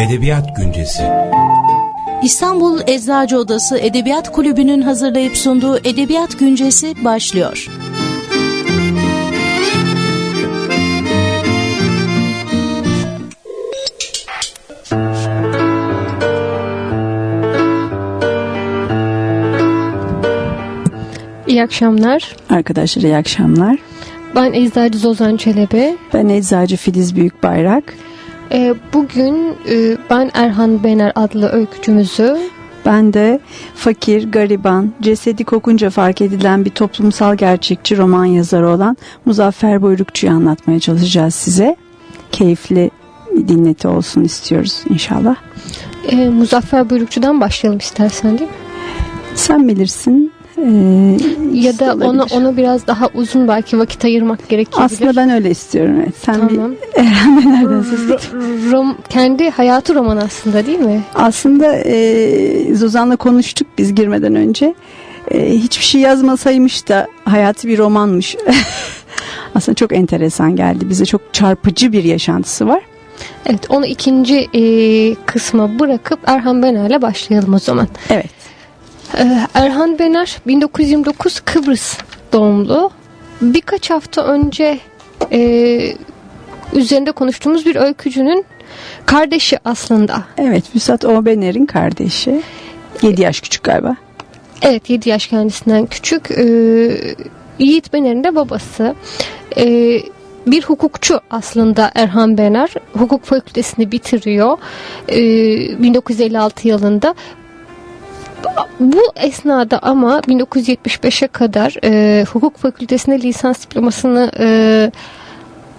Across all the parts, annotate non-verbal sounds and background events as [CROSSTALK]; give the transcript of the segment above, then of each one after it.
Edebiyat Güncesi İstanbul Eczacı Odası Edebiyat Kulübü'nün hazırlayıp sunduğu Edebiyat Güncesi başlıyor. İyi akşamlar. Arkadaşlar iyi akşamlar. Ben Eczacı Zozan Çelebi. Ben Eczacı Filiz Büyükbayrak. Ee, bugün e, ben Erhan Bener adlı öykücümüzü Ben de fakir, gariban, cesedi kokunca fark edilen bir toplumsal gerçekçi roman yazarı olan Muzaffer Buyrukçu'yu anlatmaya çalışacağız size. Keyifli dinleti olsun istiyoruz inşallah. e, Muzaffer Buyrukçu'dan başlayalım istersen değil mi? Sen bilirsin. Ee, Ya da olabilir. ona, ona biraz daha uzun belki vakit ayırmak gerekebilir. Aslında ben öyle istiyorum. Evet. Sen Tamam. [LAUGHS] bir Erhan Bener'den söz et. Ro- rom, kendi hayatı roman aslında değil mi? Aslında e, Zuzan'la konuştuk biz girmeden önce. E, hiçbir şey yazmasaymış da hayatı bir romanmış. [LAUGHS] Aslında çok enteresan geldi. Bize çok çarpıcı bir yaşantısı var. Evet onu ikinci e, kısma bırakıp Erhan Bener'le başlayalım o zaman. Evet. Ee, Erhan Bener 1929 Kıbrıs doğumlu. Birkaç hafta önce e, üzerinde konuştuğumuz bir öykücünün kardeşi aslında. Evet Vüsat Obener'in kardeşi. 7 yaş küçük galiba. Evet 7 yaş kendisinden küçük. Ee, Yiğit Bener'in de babası. Ee, bir hukukçu aslında Erhan Bener. Hukuk fakültesini bitiriyor. Ee, 1956 yılında. Bu esnada ama 1975'e kadar e, hukuk fakültesinde lisans diplomasını e,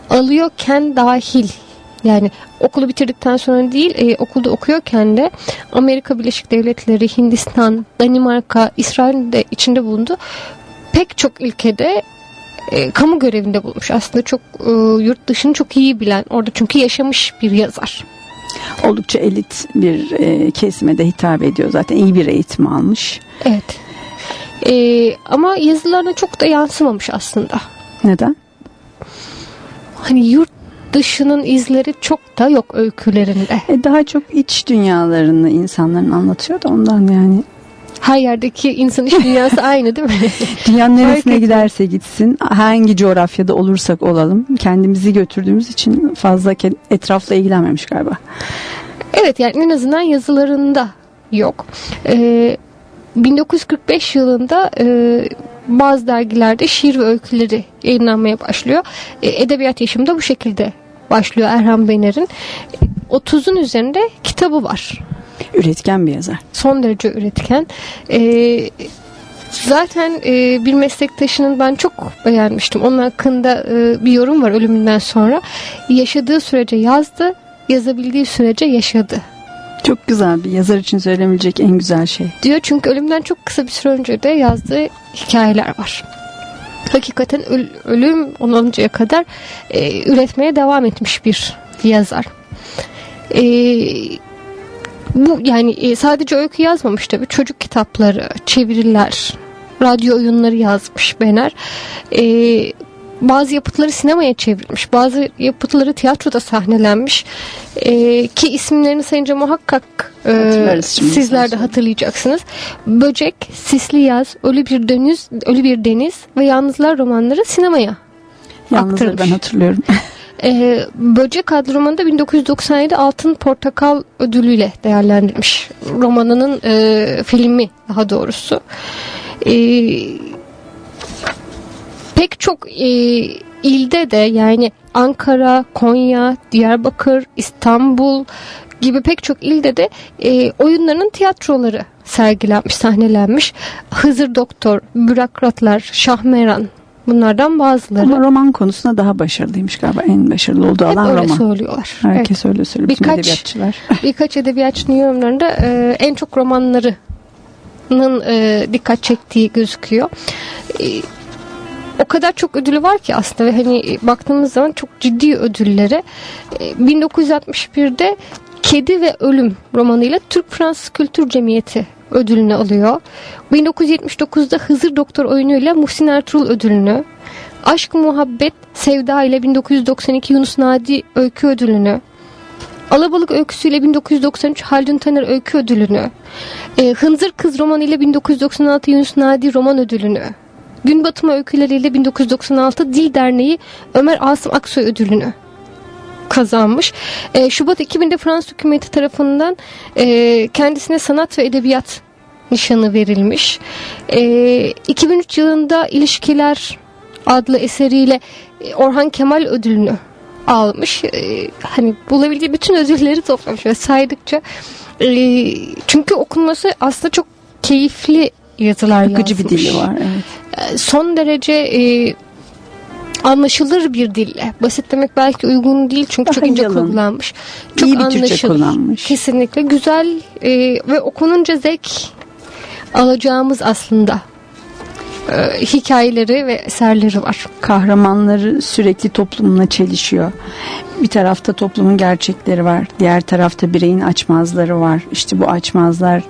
alıyorken dahil yani okulu bitirdikten sonra değil e, okulda okuyorken de Amerika Birleşik Devletleri, Hindistan, Danimarka, İsrail'in de içinde bulundu. Pek çok ülkede e, kamu görevinde bulmuş. Aslında çok e, yurt dışını çok iyi bilen orada çünkü yaşamış bir yazar. Oldukça elit bir e, kesime de hitap ediyor. Zaten iyi bir eğitim almış. Evet. E, ama yazılarına çok da yansımamış aslında. Neden? Hani yurt dışının izleri çok da yok öykülerinde. E, daha çok iç dünyalarını insanların anlatıyor da ondan yani. Her yerdeki insan iş dünyası [LAUGHS] aynı değil mi? Dünyanın neresine giderse gitsin, hangi coğrafyada olursak olalım, kendimizi götürdüğümüz için fazla etrafla ilgilenmemiş galiba. Evet yani en azından yazılarında yok. Ee, 1945 yılında e, bazı dergilerde şiir ve öyküleri yayınlanmaya başlıyor. E, edebiyat yaşamı da bu şekilde başlıyor Erhan Bener'in. E, 30'un üzerinde kitabı var. Üretken bir yazar. Son derece üretken. E, zaten e, bir meslektaşının ben çok beğenmiştim. Onun hakkında e, bir yorum var ölümünden sonra. Yaşadığı sürece yazdı, yazabildiği sürece yaşadı. Çok güzel bir yazar için söylenebilecek en güzel şey. diyor çünkü ölümden çok kısa bir süre önce de yazdığı hikayeler var. Hakikaten öl- ölüm oluncaya kadar e, üretmeye devam etmiş bir yazar. E, bu yani e, sadece öykü yazmamış tabii çocuk kitapları, çeviriler, radyo oyunları yazmış Bener. E, bazı yapıtları sinemaya çevrilmiş, bazı yapıtları tiyatroda sahnelenmiş E, ki isimlerini sayınca muhakkak e, sizler de hatırlayacaksınız. Böcek, Sisli Yaz, Ölü Bir Deniz, Ölü Bir Deniz ve Yalnızlar romanları sinemaya Yalnızları ben hatırlıyorum. [LAUGHS] ee, Böcek adlı romanı da 1997 Altın Portakal ödülüyle değerlendirilmiş. Romanının e, filmi daha doğrusu. Ee, pek çok e, ilde de yani Ankara, Konya, Diyarbakır, İstanbul gibi pek çok ilde de e, oyunların tiyatroları sergilenmiş, sahnelenmiş. Hızır Doktor, Bürokratlar, Şahmeran bunlardan bazıları. Ama roman konusunda daha başarılıymış galiba. En başarılı olduğu Hep alan öyle roman. söylüyorlar. Evet. Herkes öyle söylüyor. Birkaç- edebiyatçılar. [LAUGHS] Birkaç edebiyatçının yorumlarında e, en çok romanlarının e, dikkat çektiği gözüküyor. E, o kadar çok ödülü var ki aslında ve hani baktığımız zaman çok ciddi ödüllere. E, 1961'de Kedi ve Ölüm romanıyla Türk Fransız Kültür Cemiyeti ödülünü alıyor. 1979'da Hızır Doktor oyunuyla Muhsin Ertuğrul ödülünü, Aşk Muhabbet Sevda ile 1992 Yunus Nadi Öykü ödülünü, Alabalık öyküsüyle 1993 Haldun Taner Öykü Ödülünü, e, Hınzır Kız romanı ile 1996 Yunus Nadi Roman Ödülünü, Gün Batımı öyküleriyle 1996 Dil Derneği Ömer Asım Aksoy Ödülünü kazanmış. E, Şubat 2000'de Fransız hükümeti tarafından e, kendisine sanat ve edebiyat nişanı verilmiş. E, 2003 yılında İlişkiler adlı eseriyle e, Orhan Kemal ödülünü almış. E, hani bulabildiği bütün ödülleri toplamış ve saydıkça e, çünkü okunması aslında çok keyifli yazılar Akıcı yazmış. bir dili var. Evet. E, Son derece e, anlaşılır bir dille. Basit demek belki uygun değil çünkü Daha çok ince yalın. kullanmış. Çok İyi bir Türkçe anlaşılır. kullanmış. Kesinlikle güzel e, ve okununca zevk alacağımız aslında e, hikayeleri ve eserleri var. Kahramanları sürekli toplumla çelişiyor. Bir tarafta toplumun gerçekleri var. Diğer tarafta bireyin açmazları var. İşte bu açmazlar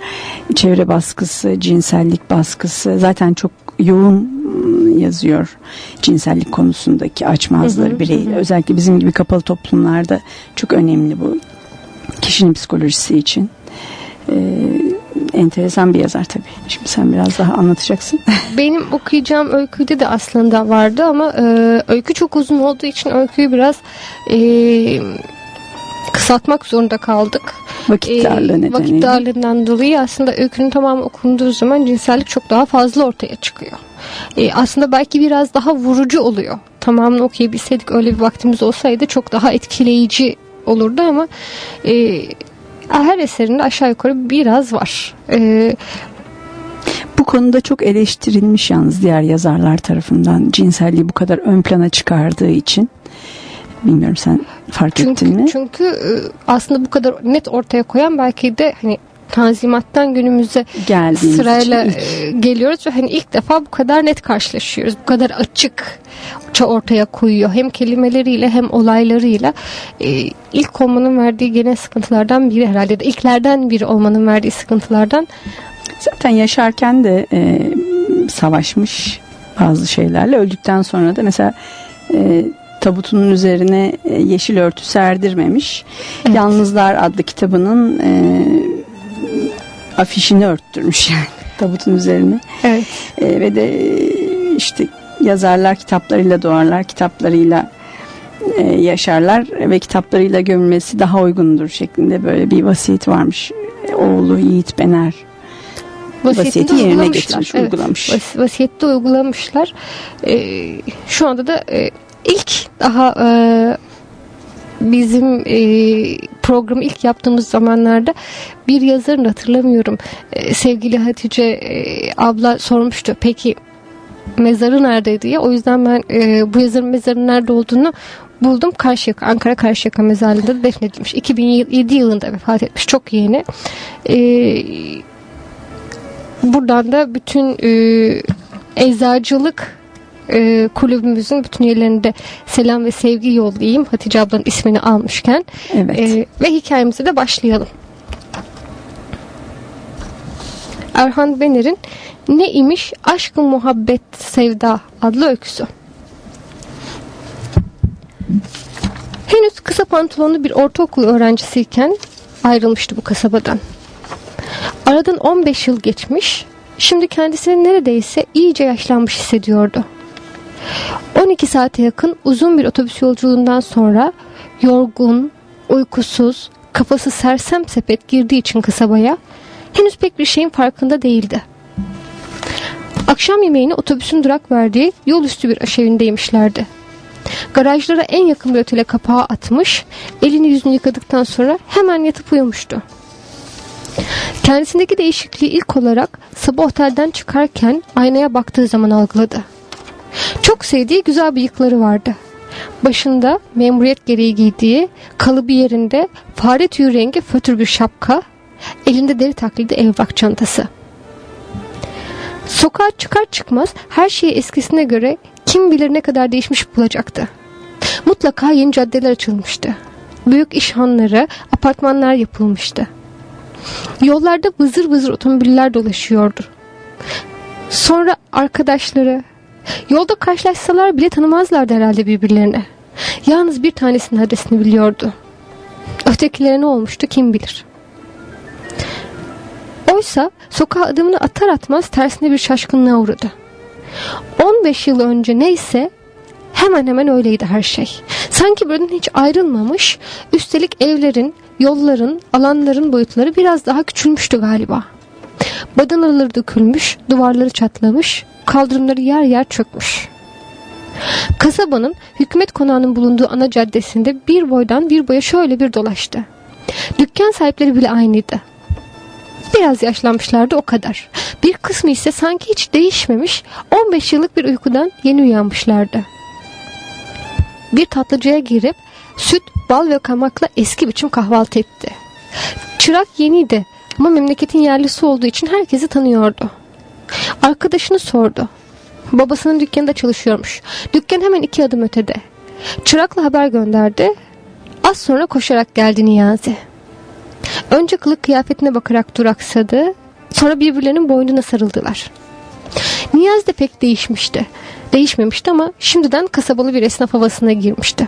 çevre baskısı, cinsellik baskısı. Zaten çok yoğun yazıyor cinsellik konusundaki açmazları birey. Özellikle bizim gibi kapalı toplumlarda çok önemli bu kişinin psikolojisi için. Ee, enteresan bir yazar tabii. Şimdi sen biraz daha anlatacaksın. [LAUGHS] Benim okuyacağım öyküde de aslında vardı ama e, öykü çok uzun olduğu için öyküyü biraz e, kısaltmak zorunda kaldık. Vakit Ee, darlığı nedeniyle. Vakit darlığından dolayı aslında öykünün tamamı okunduğu zaman cinsellik çok daha fazla ortaya çıkıyor. Ee, aslında belki biraz daha vurucu oluyor. Tamamını okuyabilseydik öyle bir vaktimiz olsaydı çok daha etkileyici olurdu ama e, her eserinde aşağı yukarı biraz var. E, Bu konuda çok eleştirilmiş yalnız diğer yazarlar tarafından cinselliği bu kadar ön plana çıkardığı için. Bilmiyorum sen fark ettin çünkü mi? çünkü e, aslında bu kadar net ortaya koyan belki de hani Tanzimattan günümüze Geldiğimiz sırayla e, geliyoruz ve hani ilk defa bu kadar net karşılaşıyoruz. Bu kadar açık ortaya koyuyor. Hem kelimeleriyle hem olaylarıyla. E, ilk olmanın verdiği gene sıkıntılardan biri herhalde de ilklerden biri olmanın verdiği sıkıntılardan Zaten yaşarken de e, savaşmış bazı şeylerle. Öldükten sonra da mesela e, tabutunun üzerine e, yeşil örtü serdirmemiş. Evet. Yalnızlar adlı kitabının e, afişini örttürmüş yani [LAUGHS] tabutun üzerine. evet E, ve de e, işte yazarlar kitaplarıyla doğarlar, kitaplarıyla e, yaşarlar ve kitaplarıyla gömülmesi daha uygundur şeklinde böyle bir vasiyet varmış. E, Oğlu Yiğit Bener vasiyeti yerine getirmiş, Evet, uygulamış. vas- vasiyette uygulamışlar. E, şu anda da e, ilk daha e, bizim e, programı ilk yaptığımız zamanlarda bir yazarın hatırlamıyorum. E, sevgili Hatice e, abla sormuştu. Peki mezarı nerede diye. O yüzden ben e, bu yazarın mezarının nerede olduğunu buldum. Karşıyaka, Ankara Karşıyaka mezarlığında defnedilmiş. 2007 yılında vefat etmiş. Çok yeni. E, buradan da bütün e, eczacılık e, kulübümüzün bütün üyelerine de selam ve sevgi yollayayım. Hatice ablanın ismini almışken. Evet. E, ve hikayemize de başlayalım. Erhan Bener'in Ne imiş Aşkın Muhabbet Sevda adlı öyküsü. Henüz kısa pantolonlu bir ortaokul öğrencisiyken ayrılmıştı bu kasabadan. Aradan 15 yıl geçmiş, şimdi kendisini neredeyse iyice yaşlanmış hissediyordu. 12 saate yakın uzun bir otobüs yolculuğundan sonra yorgun, uykusuz, kafası sersem sepet girdiği için kasabaya henüz pek bir şeyin farkında değildi. Akşam yemeğini otobüsün durak verdiği yol üstü bir aşevinde yemişlerdi. Garajlara en yakın bir otele kapağı atmış, elini yüzünü yıkadıktan sonra hemen yatıp uyumuştu. Kendisindeki değişikliği ilk olarak sabah otelden çıkarken aynaya baktığı zaman algıladı. Çok sevdiği güzel bıyıkları vardı. Başında memuriyet gereği giydiği kalıbı yerinde fare tüyü rengi fötür bir şapka, elinde deri taklidi evrak çantası. Sokağa çıkar çıkmaz her şeyi eskisine göre kim bilir ne kadar değişmiş bulacaktı. Mutlaka yeni caddeler açılmıştı. Büyük iş hanları, apartmanlar yapılmıştı. Yollarda vızır vızır otomobiller dolaşıyordu. Sonra arkadaşları, yolda karşılaşsalar bile tanımazlardı herhalde birbirlerini. Yalnız bir tanesinin adresini biliyordu. Çifttekilere ne olmuştu kim bilir. Oysa sokağa adımını atar atmaz tersine bir şaşkınlığa uğradı. 15 yıl önce neyse hemen hemen öyleydi her şey. Sanki buradan hiç ayrılmamış, üstelik evlerin, yolların, alanların boyutları biraz daha küçülmüştü galiba. Badanaları dökülmüş, duvarları çatlamış, kaldırımları yer yer çökmüş. Kasabanın hükümet konağının bulunduğu ana caddesinde bir boydan bir boya şöyle bir dolaştı. Dükkan sahipleri bile aynıydı. Biraz yaşlanmışlardı o kadar. Bir kısmı ise sanki hiç değişmemiş 15 yıllık bir uykudan yeni uyanmışlardı. Bir tatlıcıya girip süt, bal ve kamakla eski biçim kahvaltı etti. Çırak yeniydi ama memleketin yerlisi olduğu için herkesi tanıyordu. Arkadaşını sordu. Babasının dükkanında çalışıyormuş. Dükkan hemen iki adım ötede. Çırakla haber gönderdi. Az sonra koşarak geldi Niyazi. Önce kılık kıyafetine bakarak duraksadı. Sonra birbirlerinin boynuna sarıldılar. Niyazi de pek değişmişti. Değişmemişti ama şimdiden kasabalı bir esnaf havasına girmişti.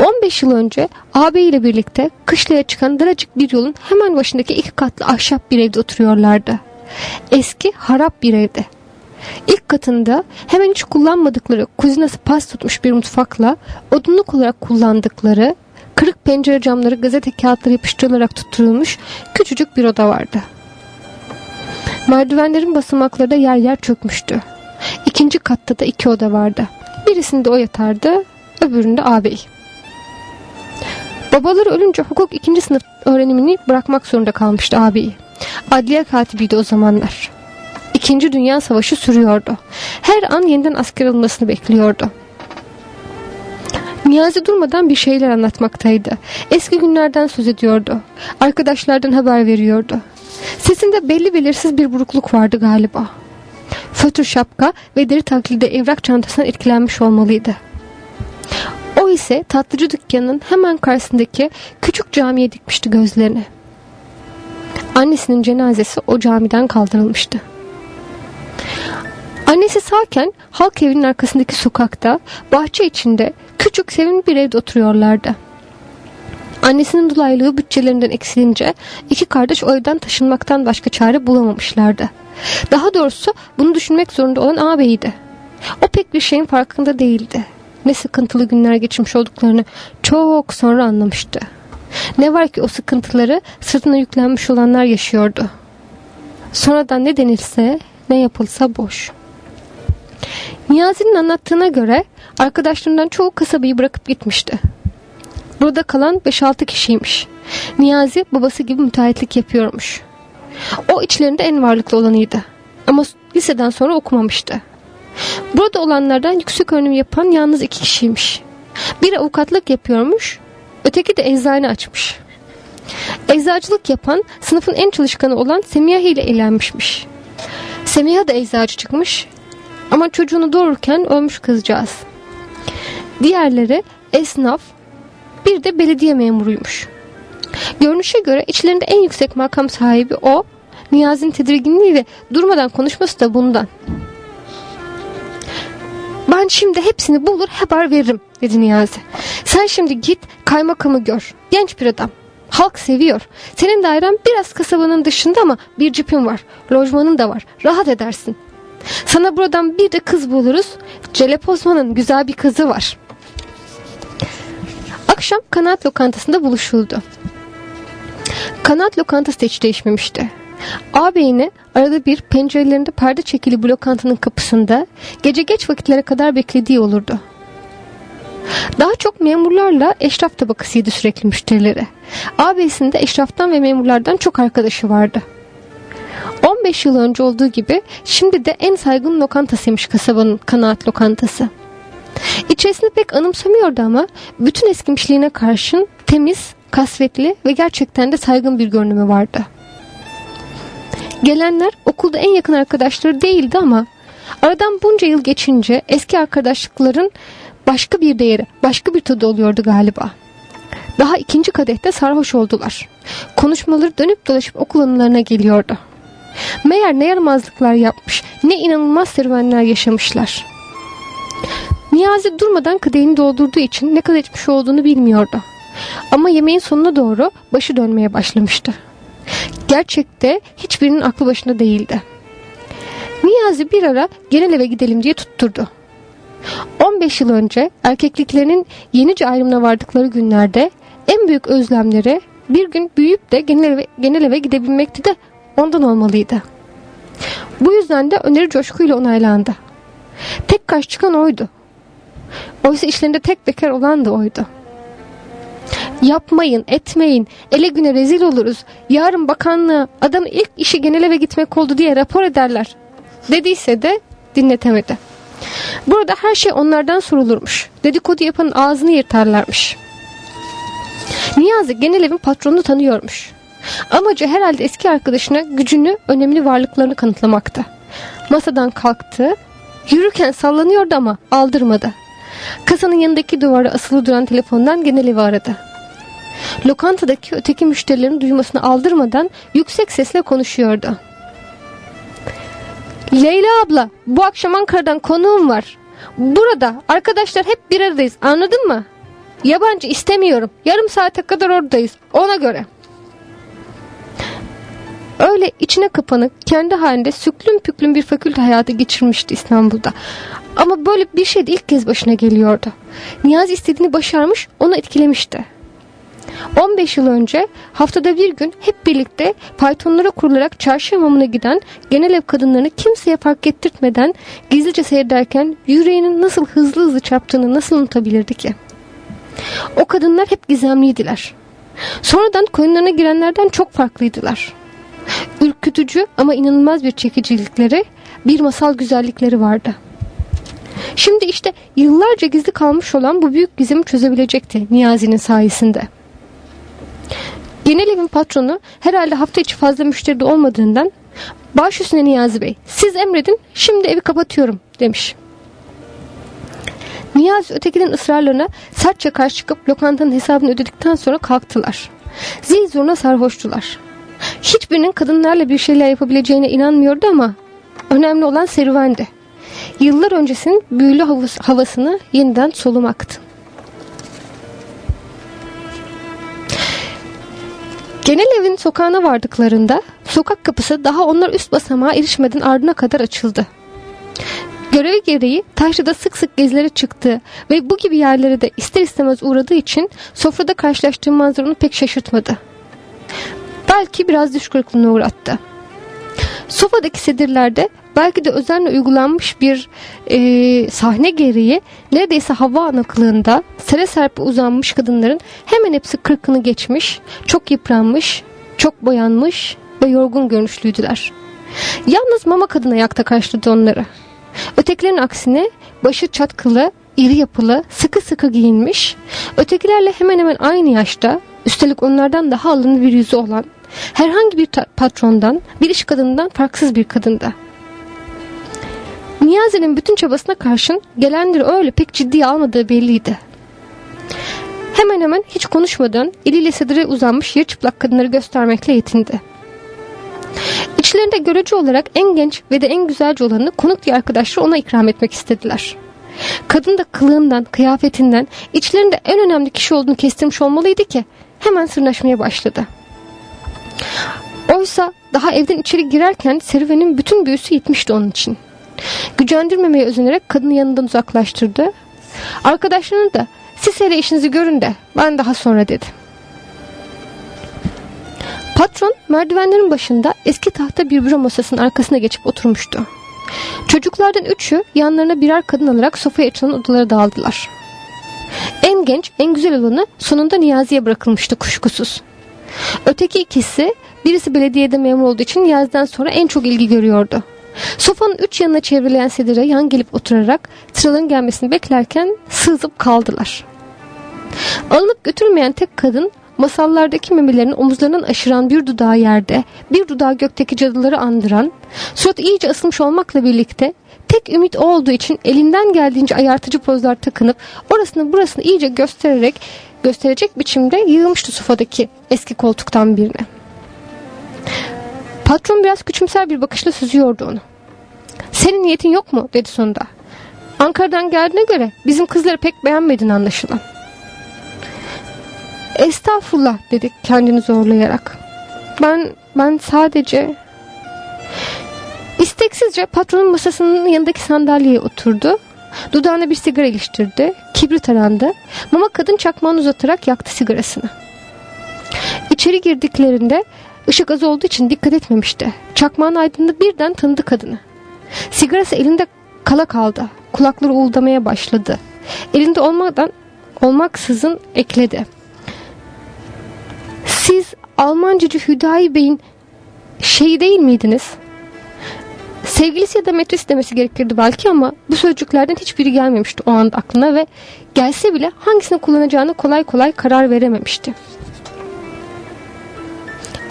15 yıl önce ağabeyiyle birlikte kışlaya çıkan daracık bir yolun hemen başındaki iki katlı ahşap bir evde oturuyorlardı. Eski harap bir evde. İlk katında hemen hiç kullanmadıkları kuzinası pas tutmuş bir mutfakla odunluk olarak kullandıkları kırık pencere camları gazete kağıtları yapıştırılarak tutturulmuş küçücük bir oda vardı. Merdivenlerin basamakları da yer yer çökmüştü. İkinci katta da iki oda vardı. Birisinde o yatardı, öbüründe ağabey. Babaları ölünce hukuk ikinci sınıf öğrenimini bırakmak zorunda kalmıştı ağabeyi. Adliye katibiydi o zamanlar. İkinci Dünya Savaşı sürüyordu. Her an yeniden asker alınmasını bekliyordu. Niyazi durmadan bir şeyler anlatmaktaydı. Eski günlerden söz ediyordu. Arkadaşlardan haber veriyordu. Sesinde belli belirsiz bir burukluk vardı galiba. Fötr şapka ve deri taklidi evrak çantasından etkilenmiş olmalıydı. O ise tatlıcı dükkanının hemen karşısındaki küçük camiye dikmişti gözlerini. Annesinin cenazesi o camiden kaldırılmıştı. Annesi sağken halk evinin arkasındaki sokakta, bahçe içinde küçük sevimli bir evde oturuyorlardı. Annesinin dolaylığı bütçelerinden eksilince iki kardeş o evden taşınmaktan başka çare bulamamışlardı. Daha doğrusu bunu düşünmek zorunda olan ağabeyiydi. O pek bir şeyin farkında değildi. Ne sıkıntılı günler geçirmiş olduklarını çok sonra anlamıştı. Ne var ki o sıkıntıları sırtına yüklenmiş olanlar yaşıyordu. Sonradan ne denilse ne yapılsa boş. Niyazi'nin anlattığına göre arkadaşlarından çoğu kasabayı bırakıp gitmişti. Burada kalan 5-6 kişiymiş. Niyazi babası gibi müteahhitlik yapıyormuş. O içlerinde en varlıklı olanıydı. Ama liseden sonra okumamıştı. Burada olanlardan yüksek öğrenim yapan yalnız iki kişiymiş. Biri avukatlık yapıyormuş, öteki de eczane açmış. Eczacılık yapan sınıfın en çalışkanı olan Semiha ile evlenmişmiş. Semiha da eczacı çıkmış ama çocuğunu doğururken ölmüş kızcağız. Diğerleri esnaf, bir de belediye memuruymuş. Görünüşe göre içlerinde en yüksek makam sahibi o, Niyazi'nin tedirginliği ve durmadan konuşması da bundan. Ben şimdi hepsini bulur haber veririm dedi Niyazi. Sen şimdi git kaymakamı gör. Genç bir adam. Halk seviyor. Senin dairen biraz kasabanın dışında ama bir cipin var. Lojmanın da var. Rahat edersin. Sana buradan bir de kız buluruz. Celep Osman'ın güzel bir kızı var. Akşam kanaat lokantasında buluşuldu. Kanaat lokantası da hiç değişmemişti. Ağabeyini arada bir pencerelerinde perde çekili bu lokantanın kapısında gece geç vakitlere kadar beklediği olurdu. Daha çok memurlarla eşraf tabakasıydı sürekli müşterileri. Ağabeyisinde eşraftan ve memurlardan çok arkadaşı vardı. 15 yıl önce olduğu gibi şimdi de en saygın lokantasıymış kasabanın kanaat lokantası. İçerisini pek anımsamıyordu ama bütün eskimişliğine karşın temiz, kasvetli ve gerçekten de saygın bir görünümü vardı. Gelenler okulda en yakın arkadaşları değildi ama aradan bunca yıl geçince eski arkadaşlıkların başka bir değeri, başka bir tadı oluyordu galiba. Daha ikinci kadehte sarhoş oldular. Konuşmaları dönüp dolaşıp okul anılarına geliyordu. Meğer ne yaramazlıklar yapmış, ne inanılmaz serüvenler yaşamışlar. Niyazi durmadan kadehini doldurduğu için ne kadar içmiş olduğunu bilmiyordu. Ama yemeğin sonuna doğru başı dönmeye başlamıştı. Gerçekte hiçbirinin aklı başında değildi. Niyazi bir ara genel eve gidelim diye tutturdu. 15 yıl önce erkekliklerinin yenice ayrımına vardıkları günlerde en büyük özlemleri bir gün büyüyüp de genel eve, genel eve gidebilmekti de ondan olmalıydı. Bu yüzden de öneri coşkuyla onaylandı. Tek karşı çıkan oydu. Oysa işlerinde tek bekar olan da oydu. Yapmayın, etmeyin, ele güne rezil oluruz. Yarın bakanlığa adam ilk işi genel eve gitmek oldu diye rapor ederler. Dediyse de dinletemedi. Burada her şey onlardan sorulurmuş. Dedikodu yapanın ağzını yırtarlarmış. Niyazi genel evin patronunu tanıyormuş. Amacı herhalde eski arkadaşına gücünü, önemli varlıklarını kanıtlamaktı. Masadan kalktı, yürürken sallanıyordu ama aldırmadı. Kasanın yanındaki duvara asılı duran telefondan genel evi aradı. Lokantadaki öteki müşterilerin duymasını aldırmadan yüksek sesle konuşuyordu. Leyla abla bu akşam Ankara'dan konuğum var. Burada arkadaşlar hep bir aradayız anladın mı? Yabancı istemiyorum. Yarım saate kadar oradayız. Ona göre. Öyle içine kapanık, kendi halinde süklüm püklüm bir fakülte hayatı geçirmişti İstanbul'da. Ama böyle bir şey de ilk kez başına geliyordu. Niyazi istediğini başarmış, onu etkilemişti. 15 yıl önce haftada bir gün hep birlikte paytonlara kurularak çarşı hamamına giden genel ev kadınlarını kimseye fark ettirtmeden gizlice seyrederken yüreğinin nasıl hızlı hızlı çarptığını nasıl unutabilirdi ki? O kadınlar hep gizemliydiler. Sonradan koyunlarına girenlerden çok farklıydılar. Ürkütücü ama inanılmaz bir çekicilikleri, bir masal güzellikleri vardı. Şimdi işte yıllarca gizli kalmış olan bu büyük gizemi çözebilecekti Niyazi'nin sayesinde. Genel evin patronu herhalde hafta içi fazla müşteri de olmadığından baş üstüne Niyazi Bey siz emredin şimdi evi kapatıyorum demiş. Niyazi ötekinin ısrarlarına sertçe karşı çıkıp lokantanın hesabını ödedikten sonra kalktılar. Zil zurna sarhoştular. Hiçbirinin kadınlarla bir şeyler yapabileceğine inanmıyordu ama önemli olan serüvendi. Yıllar öncesinin büyülü havasını yeniden solumaktı. Genel evin sokağına vardıklarında sokak kapısı daha onlar üst basamağa erişmeden ardına kadar açıldı. Görevi gereği Taşra'da sık sık gezilere çıktı ve bu gibi yerlere de ister istemez uğradığı için sofrada karşılaştığı manzara onu pek şaşırtmadı. Belki biraz düş kırıklığına uğrattı. Sofadaki sedirlerde belki de özenle uygulanmış bir e, sahne gereği neredeyse hava anaklığında sere serpe uzanmış kadınların hemen hepsi kırkını geçmiş, çok yıpranmış, çok boyanmış ve yorgun görünüşlüydüler. Yalnız mama kadın ayakta karşıladı onları. Ötekilerin aksine başı çatkılı, iri yapılı, sıkı sıkı giyinmiş, ötekilerle hemen hemen aynı yaşta, üstelik onlardan daha alımlı bir yüzü olan, herhangi bir patrondan, bir iş kadından farksız bir kadında. Niyazi'nin bütün çabasına karşın gelenleri öyle pek ciddiye almadığı belliydi. Hemen hemen hiç konuşmadan eliyle sedire uzanmış yer çıplak kadınları göstermekle yetindi. İçlerinde görücü olarak en genç ve de en güzelce olanı konuk diye arkadaşları ona ikram etmek istediler. Kadın da kılığından, kıyafetinden içlerinde en önemli kişi olduğunu kestirmiş olmalıydı ki hemen sırnaşmaya başladı. Oysa daha evden içeri girerken serüvenin bütün büyüsü yetmişti onun için. Gücendirmemeye özenerek kadını yanından uzaklaştırdı. Arkadaşlarına da siz hele işinizi görün de ben daha sonra dedi. Patron merdivenlerin başında eski tahta bir büro masasının arkasına geçip oturmuştu. Çocuklardan üçü yanlarına birer kadın alarak sofaya açılan odalara dağıldılar. En genç, en güzel olanı sonunda Niyazi'ye bırakılmıştı kuşkusuz. Öteki ikisi birisi belediyede memur olduğu için Niyazi'den sonra en çok ilgi görüyordu. Sofanın üç yanına çevrilen sedire yan gelip oturarak sıraların gelmesini beklerken sızıp kaldılar. Alınıp götürmeyen tek kadın masallardaki memelerini omuzlarından aşıran bir dudağı yerde, bir dudağı gökteki cadıları andıran, surat iyice ısınmış olmakla birlikte tek ümit o olduğu için elinden geldiğince ayartıcı pozlar takınıp orasını burasını iyice göstererek gösterecek biçimde yığılmıştı sofadaki eski koltuktan birine. Patron biraz küçümser bir bakışla süzüyordu onu. Senin niyetin yok mu dedi sonunda. Ankara'dan geldiğine göre bizim kızları pek beğenmedin anlaşılan. Estağfurullah dedik kendini zorlayarak. Ben ben sadece isteksizce patronun masasının yanındaki sandalyeye oturdu. Dudağına bir sigara iliştirdi. Kibrit arandı. Mama kadın çakmağını uzatarak yaktı sigarasını. İçeri girdiklerinde ışık az olduğu için dikkat etmemişti. Çakmağın aydınlığı birden tanıdı kadını. Sigarası elinde kala kaldı. Kulakları uğuldamaya başladı. Elinde olmadan olmaksızın ekledi. Siz Almancacı Hüdayi Bey'in şeyi değil miydiniz? Sevgilisi ya da metresi demesi gerekirdi belki ama bu sözcüklerden hiçbiri gelmemişti o anda aklına ve gelse bile hangisini kullanacağını kolay kolay karar verememişti.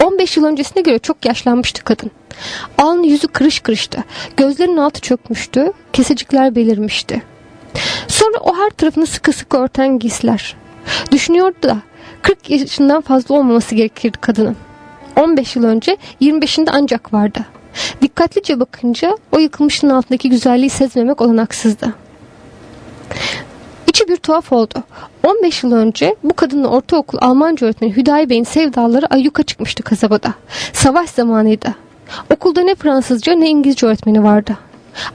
15 yıl öncesine göre çok yaşlanmıştı kadın. Alnı yüzü kırış kırıştı. Gözlerinin altı çökmüştü. Kesecikler belirmişti. Sonra o her tarafını sıkı sıkı örten giysiler. Düşünüyordu da 40 yaşından fazla olmaması gerekirdi kadının. 15 yıl önce 25'inde ancak vardı. Dikkatlice bakınca o yıkılmışın altındaki güzelliği sezmemek olanaksızdı. İçi bir tuhaf oldu. 15 yıl önce bu kadının ortaokul Almanca öğretmeni Hüdayi Bey'in sevdaları ayyuka çıkmıştı kasabada. Savaş zamanıydı. Okulda ne Fransızca ne İngilizce öğretmeni vardı.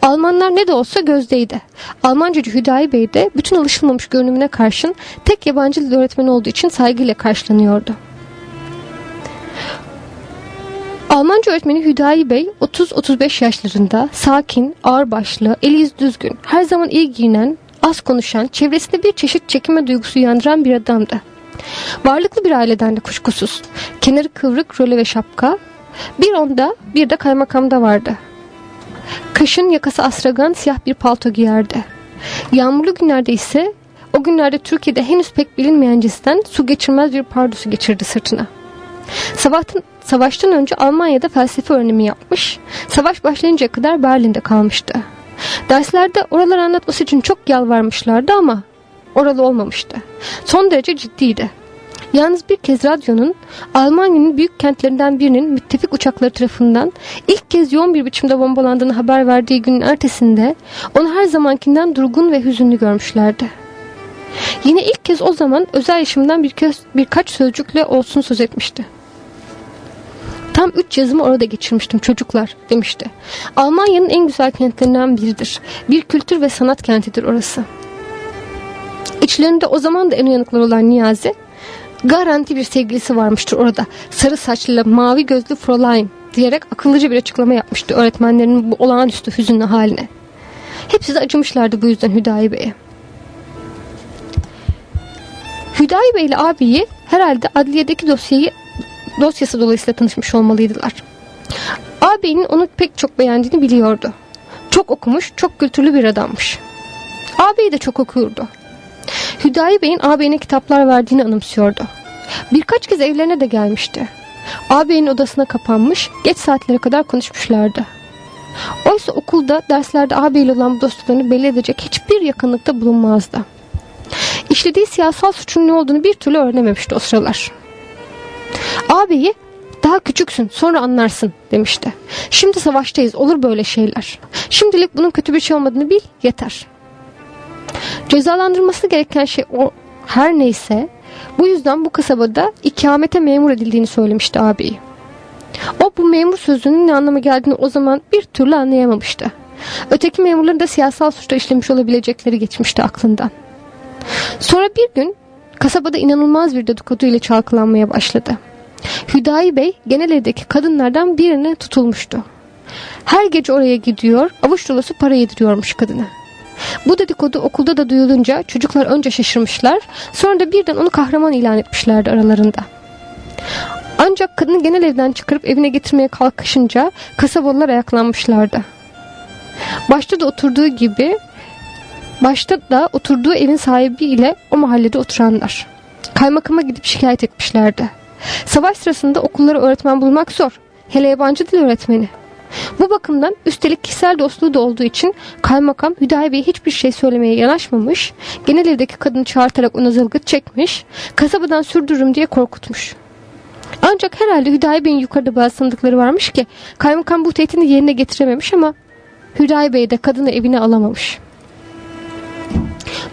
Almanlar ne de olsa gözdeydi. Almancacı Hüdayi Bey de bütün alışılmamış görünümüne karşın tek yabancı dil öğretmeni olduğu için saygıyla karşılanıyordu. Almanca öğretmeni Hüdayi Bey 30-35 yaşlarında sakin, ağırbaşlı, eli yüz düzgün, her zaman iyi giyinen, az konuşan, çevresinde bir çeşit çekinme duygusu uyandıran bir adamdı. Varlıklı bir aileden de kuşkusuz. Kenarı kıvrık röle ve şapka. Bir onda bir de kaymakamda vardı. Kışın yakası astragan siyah bir palto giyerdi. Yağmurlu günlerde ise o günlerde Türkiye'de henüz pek bilinmeyen cinsten su geçirmez bir pardosu geçirdi sırtına. Savaştan, savaştan önce Almanya'da felsefe öğrenimi yapmış. Savaş başlayıncaya kadar Berlin'de kalmıştı. Derslerde oraları anlatması için çok yalvarmışlardı ama oralı olmamıştı. Son derece ciddiydi. Yalnız bir kez radyonun Almanya'nın büyük kentlerinden birinin müttefik uçakları tarafından ilk kez yoğun bir biçimde bombalandığını haber verdiği günün ertesinde onu her zamankinden durgun ve hüzünlü görmüşlerdi. Yine ilk kez o zaman özel yaşamından bir kez, birkaç sözcükle olsun söz etmişti. Tam üç yazımı orada geçirmiştim çocuklar demişti. Almanya'nın en güzel kentlerinden biridir. Bir kültür ve sanat kentidir orası. İçlerinde o zaman da en uyanıklar olan Niyazi garanti bir sevgilisi varmıştır orada. Sarı saçlı mavi gözlü Fräulein diyerek akıllıca bir açıklama yapmıştı öğretmenlerinin bu olağanüstü hüzünlü haline. Hepsi de acımışlardı bu yüzden Hüdayi Bey'e. Hüdayi Bey ile abiyi herhalde adliyedeki dosyayı dosyası dolayısıyla tanışmış olmalıydılar. Ağabeyinin onu pek çok beğendiğini biliyordu. Çok okumuş, çok kültürlü bir adammış. Ağabey de çok okuyordu. Hüdayi Bey'in ağabeyine kitaplar verdiğini anımsıyordu. Birkaç kez evlerine de gelmişti. Ağabeyin odasına kapanmış, geç saatlere kadar konuşmuşlardı. Oysa okulda, derslerde ağabeyle olan bu dostluklarını belli edecek hiçbir yakınlıkta bulunmazdı. İşlediği siyasal suçun ne olduğunu bir türlü öğrenememişti o sıralar. Ağabeyi daha küçüksün sonra anlarsın demişti. Şimdi savaştayız olur böyle şeyler. Şimdilik bunun kötü bir şey olmadığını bil yeter. Cezalandırılması gereken şey o her neyse bu yüzden bu kasabada ikamete memur edildiğini söylemişti ağabeyi. O bu memur sözünün ne anlama geldiğini o zaman bir türlü anlayamamıştı. Öteki memurların da siyasal suçta işlemiş olabilecekleri geçmişti aklından. Sonra bir gün kasabada inanılmaz bir dedikodu ile çalkalanmaya başladı. Hüdayi Bey genel evdeki kadınlardan birine tutulmuştu. Her gece oraya gidiyor, avuç dolusu para yediriyormuş kadına. Bu dedikodu okulda da duyulunca çocuklar önce şaşırmışlar, sonra da birden onu kahraman ilan etmişlerdi aralarında. Ancak kadını genel evden çıkarıp evine getirmeye kalkışınca kasabalılar ayaklanmışlardı. Başta da oturduğu gibi başta da oturduğu evin sahibi ile o mahallede oturanlar. Kaymakama gidip şikayet etmişlerdi. Savaş sırasında okullara öğretmen bulmak zor. Hele yabancı dil öğretmeni. Bu bakımdan üstelik kişisel dostluğu da olduğu için kaymakam Hüdayi Bey'e hiçbir şey söylemeye yanaşmamış, genel evdeki kadını çağırtarak ona zılgıt çekmiş, kasabadan sürdürürüm diye korkutmuş. Ancak herhalde Hüdayi Bey'in yukarıda bazı sandıkları varmış ki kaymakam bu tehditini yerine getirememiş ama Hüdayi Bey de kadını evine alamamış.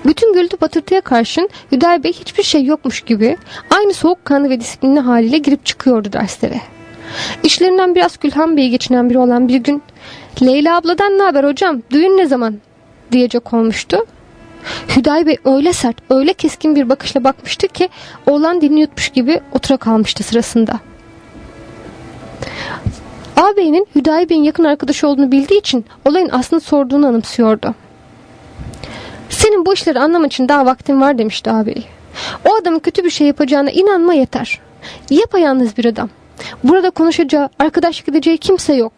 Bütün gürültü patırtıya karşın Hüdayi Bey hiçbir şey yokmuş gibi aynı soğukkanlı ve disiplinli haliyle girip çıkıyordu derslere. İşlerinden biraz Gülhan Bey'i geçinen biri olan bir gün Leyla abladan ne haber hocam düğün ne zaman diyecek olmuştu. Hüdayi Bey öyle sert öyle keskin bir bakışla bakmıştı ki oğlan dilini yutmuş gibi otura kalmıştı sırasında. Ağabeyinin Hüdayi Bey'in yakın arkadaşı olduğunu bildiği için olayın aslında sorduğunu anımsıyordu. Senin bu işleri anlaman için daha vaktin var demişti ağabey. O adamın kötü bir şey yapacağına inanma yeter. Yapayalnız bir adam. Burada konuşacağı, arkadaşlık edeceği kimse yok.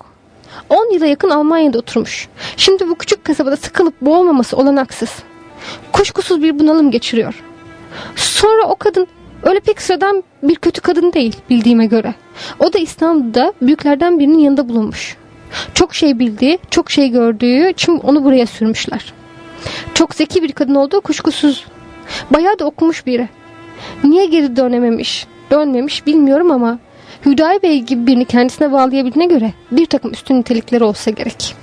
10 yıla yakın Almanya'da oturmuş. Şimdi bu küçük kasabada sıkılıp boğulmaması olanaksız. Kuşkusuz bir bunalım geçiriyor. Sonra o kadın öyle pek sıradan bir kötü kadın değil bildiğime göre. O da İstanbul'da büyüklerden birinin yanında bulunmuş. Çok şey bildiği, çok şey gördüğü için onu buraya sürmüşler. Çok zeki bir kadın olduğu kuşkusuz. Bayağı da okumuş biri. Niye geri dönememiş, dönmemiş bilmiyorum ama Hüdayi Bey gibi birini kendisine bağlayabildiğine göre bir takım üstün nitelikleri olsa gerek.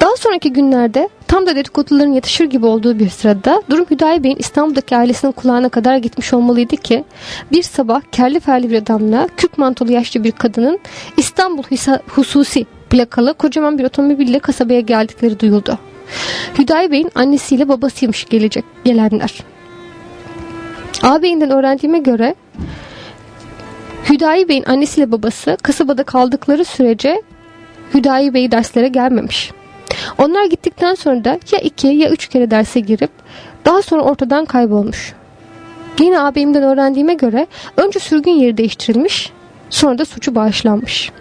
Daha sonraki günlerde tam da dedikoduların yetişir gibi olduğu bir sırada durum Hüdayi Bey'in İstanbul'daki ailesinin kulağına kadar gitmiş olmalıydı ki bir sabah kerli ferli bir adamla kürk mantolu yaşlı bir kadının İstanbul hususi plakalı kocaman bir otomobille kasabaya geldikleri duyuldu. Hüdayi Bey'in annesiyle babasıymış gelecek gelenler. Ağabeyinden öğrendiğime göre Hüdayi Bey'in annesiyle babası kasabada kaldıkları sürece Hüdayi Bey derslere gelmemiş. Onlar gittikten sonra da ya iki ya üç kere derse girip daha sonra ortadan kaybolmuş. Yine ağabeyimden öğrendiğime göre önce sürgün yeri değiştirilmiş sonra da suçu bağışlanmış.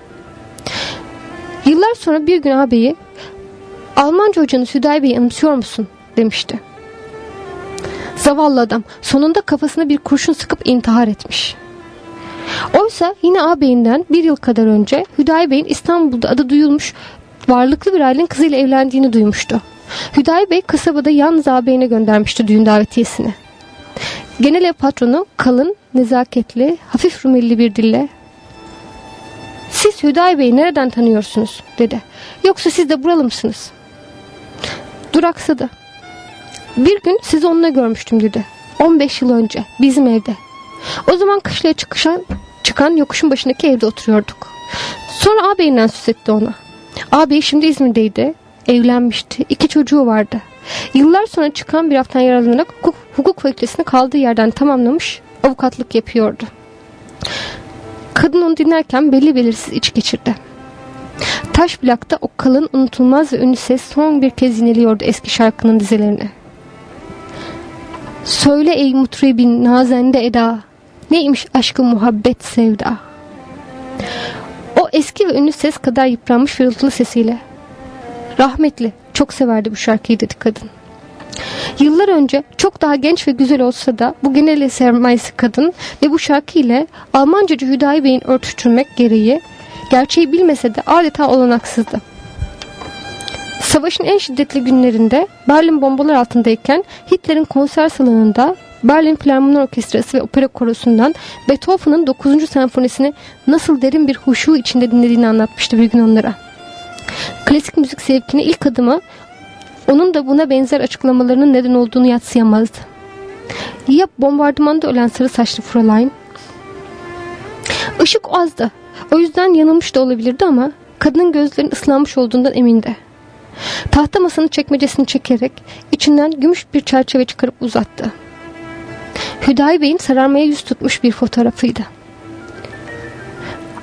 Yıllar sonra bir gün ağabeyi Almanca hocanız Hüdayi Bey'i anımsıyor musun demişti. Zavallı adam sonunda kafasına bir kurşun sıkıp intihar etmiş. Oysa yine ağabeyinden bir yıl kadar önce Hüdayi Bey'in İstanbul'da adı duyulmuş varlıklı bir ailenin kızıyla evlendiğini duymuştu. Hüdayi Bey kasabada yalnız ağabeyine göndermişti düğün davetiyesini. Genel ev patronu kalın, nezaketli, hafif rumelli bir dille siz Hüdayi Bey'i nereden tanıyorsunuz dedi. Yoksa siz de buralı mısınız? Duraksadı. Bir gün sizi onunla görmüştüm dedi. 15 yıl önce bizim evde. O zaman kışlaya çıkışan, çıkan yokuşun başındaki evde oturuyorduk. Sonra ağabeyinden söz etti ona. Ağabey şimdi İzmir'deydi. Evlenmişti. İki çocuğu vardı. Yıllar sonra çıkan bir haftan yararlanarak hukuk, hukuk fakültesini kaldığı yerden tamamlamış avukatlık yapıyordu. Kadın onu dinlerken belli belirsiz iç geçirdi. Taş plakta o kalın unutulmaz ve ünlü ses son bir kez yineliyordu eski şarkının dizelerini. Söyle ey mutrebin nazende eda Neymiş aşkı muhabbet sevda O eski ve ünlü ses kadar yıpranmış fırıltılı sesiyle Rahmetli çok severdi bu şarkıyı dedi kadın. Yıllar önce çok daha genç ve güzel olsa da bu genel sermayesi kadın ve bu şarkı ile Almancacı Hüdayi Bey'in örtüştürmek gereği gerçeği bilmese de adeta olanaksızdı. Savaşın en şiddetli günlerinde Berlin bombalar altındayken Hitler'in konser salonunda Berlin Filarmoni Orkestrası ve Opera Korosu'ndan Beethoven'ın 9. senfonisini nasıl derin bir huşu içinde dinlediğini anlatmıştı bir gün onlara. Klasik müzik sevkine ilk adımı onun da buna benzer açıklamalarının neden olduğunu yatsıyamazdı. Ya bombardımanda ölen sarı saçlı Fräulein? Işık azdı. O yüzden yanılmış da olabilirdi ama kadının gözlerinin ıslanmış olduğundan emindi. Tahta masanın çekmecesini çekerek içinden gümüş bir çerçeve çıkarıp uzattı. Hüdayi Bey'in sararmaya yüz tutmuş bir fotoğrafıydı.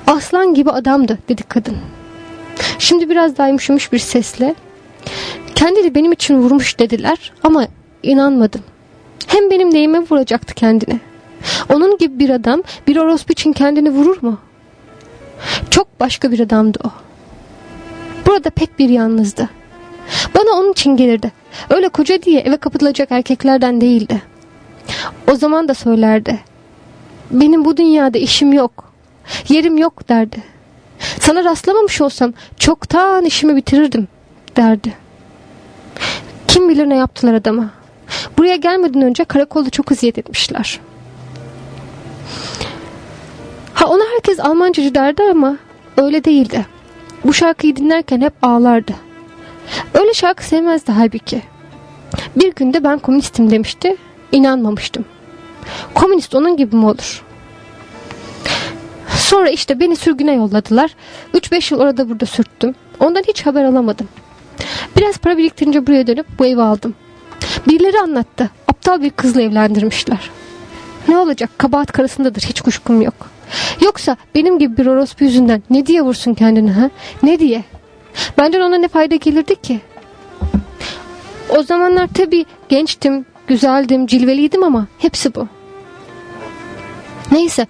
Aslan gibi adamdı dedi kadın. Şimdi biraz daha yumuşamış bir sesle kendini benim için vurmuş dediler ama inanmadım. Hem benim neyime vuracaktı kendini. Onun gibi bir adam bir orospu için kendini vurur mu? Çok başka bir adamdı o. Burada pek bir yalnızdı. Bana onun için gelirdi. Öyle koca diye eve kapatılacak erkeklerden değildi. O zaman da söylerdi. Benim bu dünyada işim yok. Yerim yok derdi. Sana rastlamamış olsam çoktan işimi bitirirdim derdi. Bilir ne yaptılar adama. Buraya gelmeden önce karakolda çok eziyet etmişler. Ha ona herkes Almancacı derdi ama öyle değildi. Bu şarkıyı dinlerken hep ağlardı. Öyle şarkı sevmezdi halbuki. Bir günde ben komünistim demişti. İnanmamıştım. Komünist onun gibi mi olur? Sonra işte beni sürgüne yolladılar. 3-5 yıl orada burada sürttüm. Ondan hiç haber alamadım. Biraz para biriktirince buraya dönüp bu evi aldım. Birileri anlattı. Aptal bir kızla evlendirmişler. Ne olacak? Kabahat karısındadır. Hiç kuşkum yok. Yoksa benim gibi bir orospu yüzünden ne diye vursun kendini ha? Ne diye? Benden ona ne fayda gelirdi ki? O zamanlar tabii gençtim, güzeldim, cilveliydim ama hepsi bu. Neyse,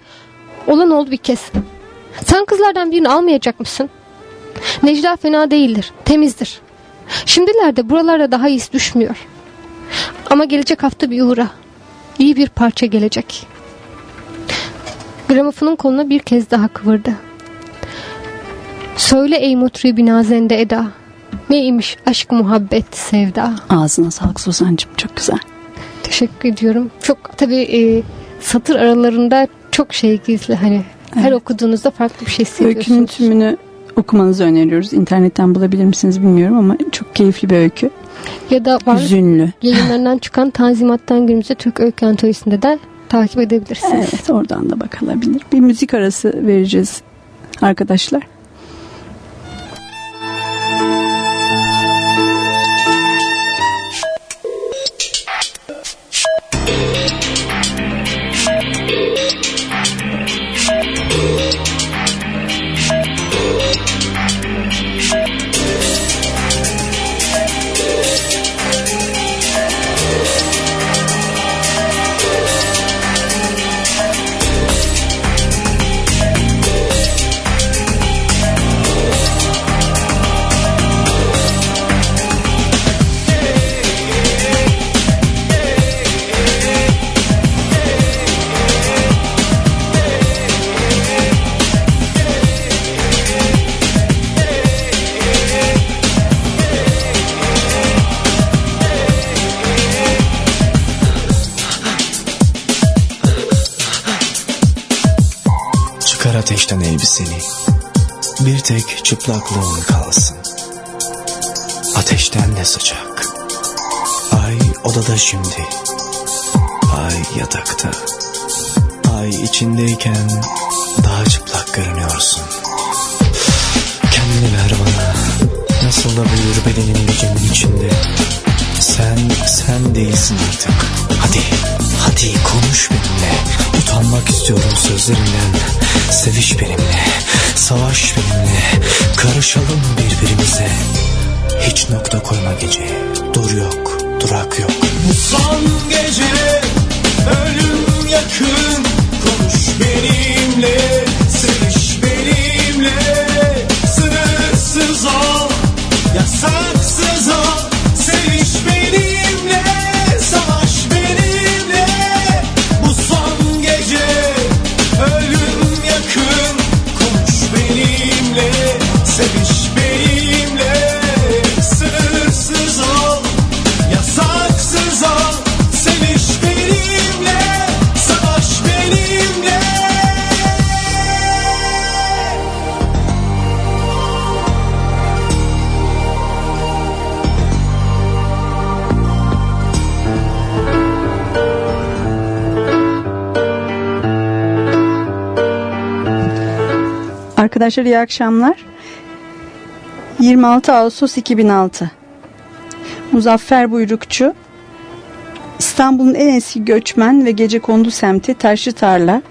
olan oldu bir kez. Sen kızlardan birini almayacak mısın? Necla fena değildir, temizdir. Şimdilerde buralarda daha iyisi düşmüyor. Ama gelecek hafta bir uğra. İyi bir parça gelecek. Gramofonun koluna bir kez daha kıvırdı. Söyle ey mutri binazende eda. Neymiş aşk muhabbet sevda. Ağzına sağlık Suzan'cığım çok güzel. Teşekkür ediyorum. Çok tabii e, satır aralarında çok şey gizli hani. Her okuduğunuzda farklı bir şey hissediyorsunuz. Öykünün tümünü okumanızı öneriyoruz. İnternetten bulabilir misiniz bilmiyorum ama çok keyifli bir öykü. Ya da var Hüzünlü. yayınlarından çıkan Tanzimat'tan günümüze Türk Öykü Antolojisi'nde de takip edebilirsiniz. Evet oradan da bakılabilir. Bir müzik arası vereceğiz arkadaşlar. Çıplaklığın kalsın. Ateşten de sıcak. Ay odada şimdi. Ay yatakta. Ay içindeyken daha çıplak görünüyorsun. Kendini ver bana. Nasıl da büyür bedenin gücünün içinde. Sen, sen değilsin artık. Hadi, hadi konuş benimle. Utanmak istiyorum sözlerinden. Seviş benimle, savaş benimle. Karışalım birbirimize. Hiç nokta koyma gece. Dur yok, durak yok. Bu son gece ölüm yakın Konuş benimle Seviş benimle Sınırsız ol benimle Seviş benimle Arkadaşlar iyi akşamlar. 26 Ağustos 2006. Muzaffer Buyrukçu İstanbul'un en eski göçmen ve gece kondu semti Taşlı Tarla,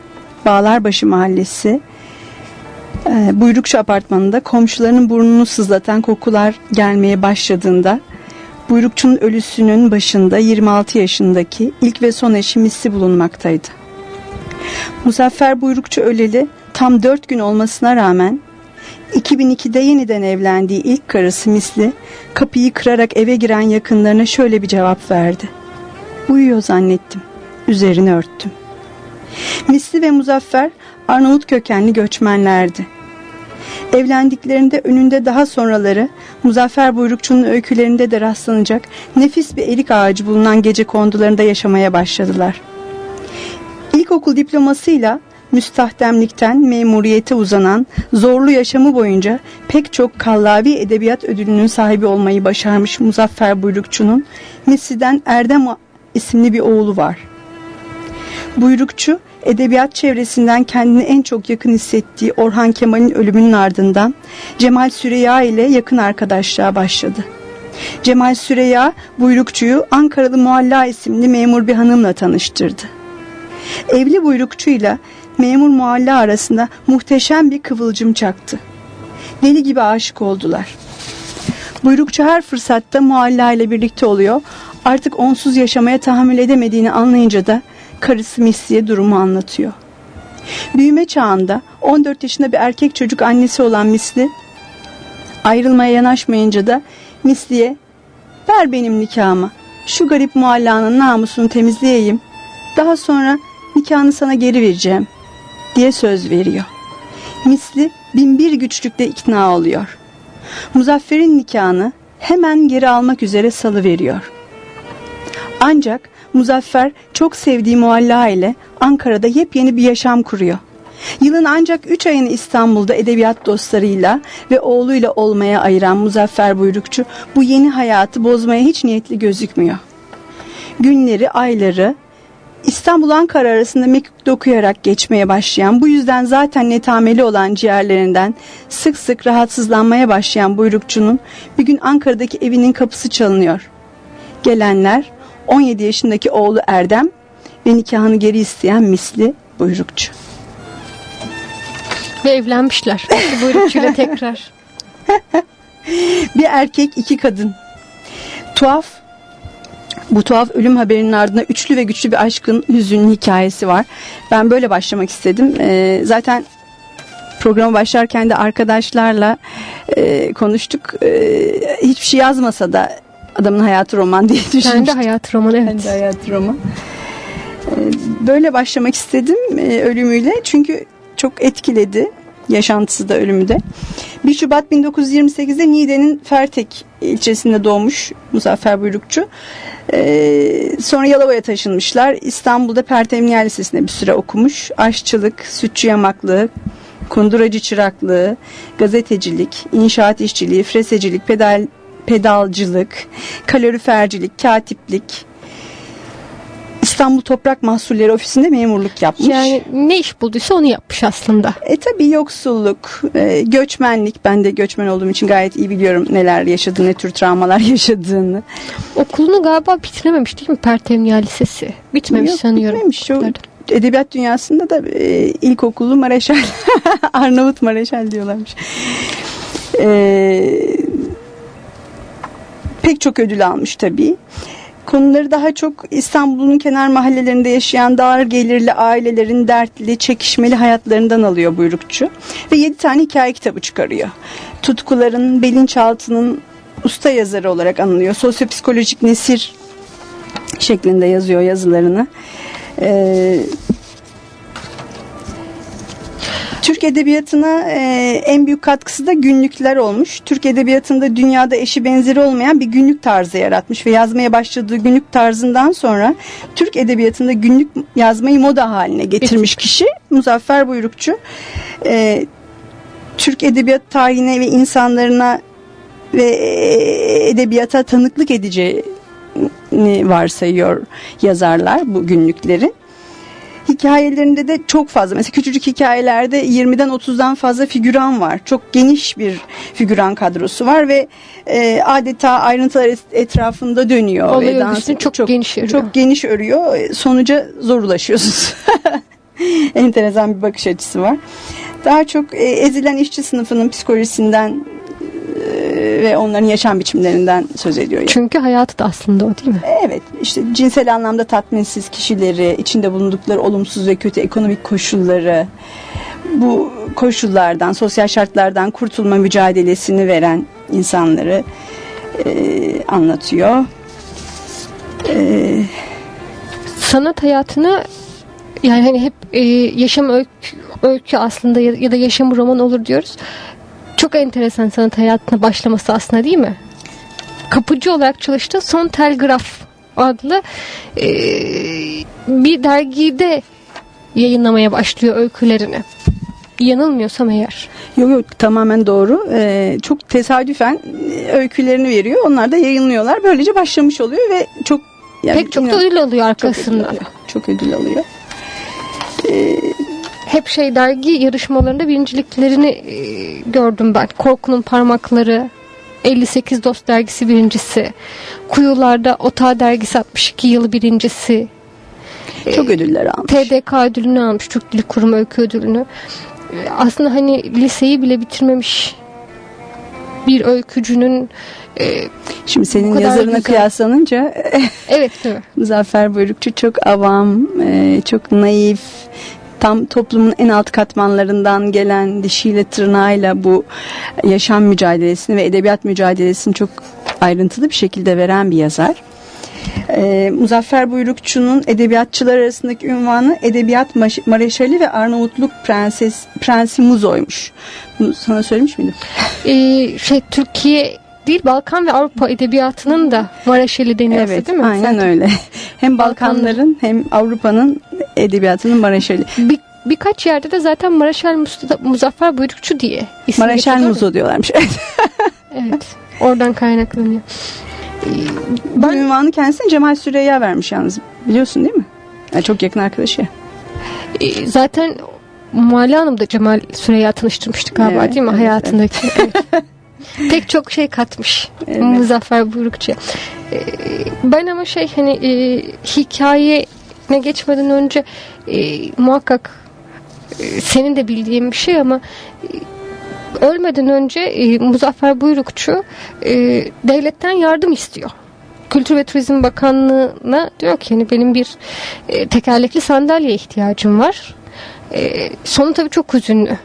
Bağlarbaşı Mahallesi, e, Buyrukçu apartmanında komşularının burnunu sızlatan kokular gelmeye başladığında Buyrukçu'nun ölüsünün başında 26 yaşındaki ilk ve son eşi Misli bulunmaktaydı. Muzaffer Buyrukçu öleli tam 4 gün olmasına rağmen 2002'de yeniden evlendiği ilk karısı Misli kapıyı kırarak eve giren yakınlarına şöyle bir cevap verdi. Uyuyor zannettim. Üzerini örttüm. Misli ve Muzaffer Arnavut kökenli göçmenlerdi. Evlendiklerinde önünde daha sonraları Muzaffer Buyrukçu'nun öykülerinde de rastlanacak nefis bir erik ağacı bulunan gece kondularında yaşamaya başladılar. İlkokul diplomasıyla müstahdemlikten memuriyete uzanan zorlu yaşamı boyunca pek çok kallavi edebiyat ödülünün sahibi olmayı başarmış Muzaffer Buyrukçu'nun Messi'den Erdem isimli bir oğlu var. Buyrukçu edebiyat çevresinden kendini en çok yakın hissettiği Orhan Kemal'in ölümünün ardından Cemal Süreya ile yakın arkadaşlığa başladı. Cemal Süreya buyrukçuyu Ankaralı Mualla isimli memur bir hanımla tanıştırdı. Evli buyrukçuyla memur Mualla arasında muhteşem bir kıvılcım çaktı. Deli gibi aşık oldular. Buyrukçu her fırsatta Mualla ile birlikte oluyor. Artık onsuz yaşamaya tahammül edemediğini anlayınca da karısı Misli'ye durumu anlatıyor. Büyüme çağında 14 yaşında bir erkek çocuk annesi olan Misli ayrılmaya yanaşmayınca da Misli'ye ver benim nikahımı şu garip muallanın namusunu temizleyeyim daha sonra nikahını sana geri vereceğim diye söz veriyor. Misli binbir güçlükle ikna oluyor. Muzaffer'in nikahını hemen geri almak üzere salı veriyor. Ancak Muzaffer çok sevdiği mualla ile Ankara'da yepyeni bir yaşam kuruyor. Yılın ancak 3 ayını İstanbul'da edebiyat dostlarıyla ve oğluyla olmaya ayıran Muzaffer Buyrukçu bu yeni hayatı bozmaya hiç niyetli gözükmüyor. Günleri, ayları İstanbul Ankara arasında mektup okuyarak geçmeye başlayan bu yüzden zaten netameli olan ciğerlerinden sık sık rahatsızlanmaya başlayan buyrukçunun bir gün Ankara'daki evinin kapısı çalınıyor. Gelenler 17 yaşındaki oğlu Erdem ve nikahını geri isteyen misli buyrukçu. Ve evlenmişler. Buyrukçuyla tekrar. [LAUGHS] Bir erkek iki kadın. Tuhaf bu tuhaf ölüm haberinin ardında üçlü ve güçlü bir aşkın hüzünlü hikayesi var. Ben böyle başlamak istedim. Ee, zaten programa başlarken de arkadaşlarla e, konuştuk. E, hiçbir şey yazmasa da adamın hayatı roman diye düşünmüştüm. Kendi hayatı roman evet. Kendi hayatı roman. E, böyle başlamak istedim e, ölümüyle. Çünkü çok etkiledi yaşantısı da ölümü de. 1 Şubat 1928'de Niğde'nin Fertek ilçesinde doğmuş Muzaffer Buyrukçu. Ee, sonra Yalova'ya taşınmışlar. İstanbul'da Pertemniyel Lisesi'nde bir süre okumuş. Aşçılık, sütçü yamaklığı, kunduracı çıraklığı, gazetecilik, inşaat işçiliği, fresecilik, pedal, pedalcılık, kalorifercilik, katiplik, İstanbul Toprak Mahsulleri Ofisi'nde memurluk yapmış. Yani ne iş bulduysa onu yapmış aslında. E tabi yoksulluk, e, göçmenlik. Ben de göçmen olduğum için gayet iyi biliyorum neler yaşadığını, ne tür travmalar [LAUGHS] yaşadığını. Okulunu galiba bitirememiş değil mi Pertemniyal Lisesi? Bitmemiş Yok, sanıyorum. Bitmemiş. O, edebiyat dünyasında da e, ilkokulu Mareşal, [LAUGHS] Arnavut Mareşal diyorlarmış. E, pek çok ödül almış tabii. Konuları daha çok İstanbul'un kenar mahallelerinde yaşayan dar gelirli ailelerin dertli, çekişmeli hayatlarından alıyor buyrukçu. Ve 7 tane hikaye kitabı çıkarıyor. Tutkuların, bilinçaltının usta yazarı olarak anılıyor. Sosyopsikolojik nesir şeklinde yazıyor yazılarını. Ee, Türk edebiyatına e, en büyük katkısı da günlükler olmuş. Türk edebiyatında dünyada eşi benzeri olmayan bir günlük tarzı yaratmış ve yazmaya başladığı günlük tarzından sonra Türk edebiyatında günlük yazmayı moda haline getirmiş kişi Muzaffer Buyrukçu. E, Türk edebiyat tarihine ve insanlarına ve e, edebiyata tanıklık edeceğini varsayıyor yazarlar bu günlükleri hikayelerinde de çok fazla mesela küçücük hikayelerde 20'den 30'dan fazla figüran var. Çok geniş bir figüran kadrosu var ve e, adeta ayrıntılar etrafında dönüyor. Olay örgüsünü çok, çok geniş örüyor. Çok geniş örüyor. Sonuca zor ulaşıyorsunuz. [LAUGHS] Enteresan bir bakış açısı var. Daha çok e, ezilen işçi sınıfının psikolojisinden ve onların yaşam biçimlerinden söz ediyor. Yani. Çünkü hayatı da aslında o değil mi? Evet işte cinsel anlamda tatminsiz kişileri, içinde bulundukları olumsuz ve kötü ekonomik koşulları, bu koşullardan, sosyal şartlardan kurtulma mücadelesini veren insanları e, anlatıyor. E, Sanat hayatını yani hani hep e, yaşam öykü, öykü aslında ya, ya da yaşam roman olur diyoruz çok enteresan sanat hayatına başlaması aslında değil mi? Kapıcı olarak çalıştığı Son Telgraf adlı e, bir dergide yayınlamaya başlıyor öykülerini. Yanılmıyorsam eğer. Yok yok tamamen doğru. Ee, çok tesadüfen öykülerini veriyor. Onlar da yayınlıyorlar. Böylece başlamış oluyor ve çok yani Pek çok da ödül alıyor çok ödül arkasından. alıyor. Çok ödül alıyor. Hep şey dergi yarışmalarında birinciliklerini e, gördüm ben. Korkunun Parmakları, 58 Dost dergisi birincisi. Kuyularda Ota dergisi 62 yılı birincisi. Çok ödüller almış. TDK ödülünü almış. Türk Dil Kurumu öykü ödülünü. E, Aslında hani liseyi bile bitirmemiş bir öykücünün e, Şimdi senin yazarına güzel. kıyaslanınca evet değil mi? [LAUGHS] Muzaffer Buyrukçu çok avam, e, çok naif, tam toplumun en alt katmanlarından gelen dişiyle tırnağıyla bu yaşam mücadelesini ve edebiyat mücadelesini çok ayrıntılı bir şekilde veren bir yazar. E, Muzaffer Buyrukçu'nun edebiyatçılar arasındaki ünvanı Edebiyat Mareşali ve Arnavutluk Prenses Prensi Muzo'ymuş. Bunu sana söylemiş miydim? E, şey Türkiye değil Balkan ve Avrupa edebiyatının da Maraşeli deniyorsa Evet, değil mi? aynen Zaten öyle. Hem Balkanların hem Avrupa'nın edebiyatının Mareşali. Bir, birkaç yerde de zaten Maraşel Mustafa, Muzaffer Buyrukçu diye mi? Muzo diyorlarmış. [LAUGHS] Evet. Oradan kaynaklanıyor. Bu ünvanı kendisine Cemal Süreyya vermiş yalnız. Biliyorsun değil mi? Yani çok yakın arkadaşı. ya. Ee, zaten Muhalle Hanım da Cemal Süreyya tanıştırmıştık galiba Evet, değil mi? evet, Hayatındaki. Evet. [LAUGHS] Pek çok şey katmış Evet. Muzaffer Buyrukçu'ya. Ee, ben ama şey hani e, hikayene geçmeden önce e, muhakkak e, senin de bildiğin bir şey ama e, ölmeden önce e, Muzaffer Buyrukçu e, devletten yardım istiyor. Kültür ve Turizm Bakanlığı'na diyor ki hani benim bir e, tekerlekli sandalyeye ihtiyacım var. E, sonu tabii çok hüzünlü.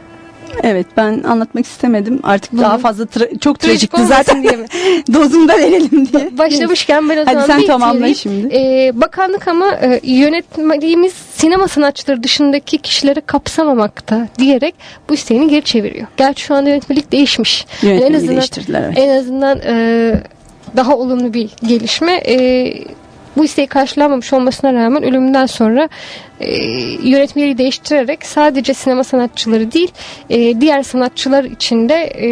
Evet ben anlatmak istemedim. Artık Bunu- daha fazla tra- çok Trajik trajikti olmasın zaten. diye mi? [LAUGHS] Dozunda verelim diye. Başlamışken ben o Hadi zaman sen bir tamamla şimdi. E, bakanlık ama e, yönetmeliğimiz sinema sanatçıları dışındaki kişileri kapsamamakta diyerek bu isteğini geri çeviriyor. Gerçi şu anda yönetmelik değişmiş. Yani Yönetmeni değiştirdiler. Evet. En azından e, daha olumlu bir gelişme. E, bu isteği karşılanmamış olmasına rağmen ölümünden sonra e, yönetmeliği değiştirerek sadece sinema sanatçıları değil e, diğer sanatçılar için de e,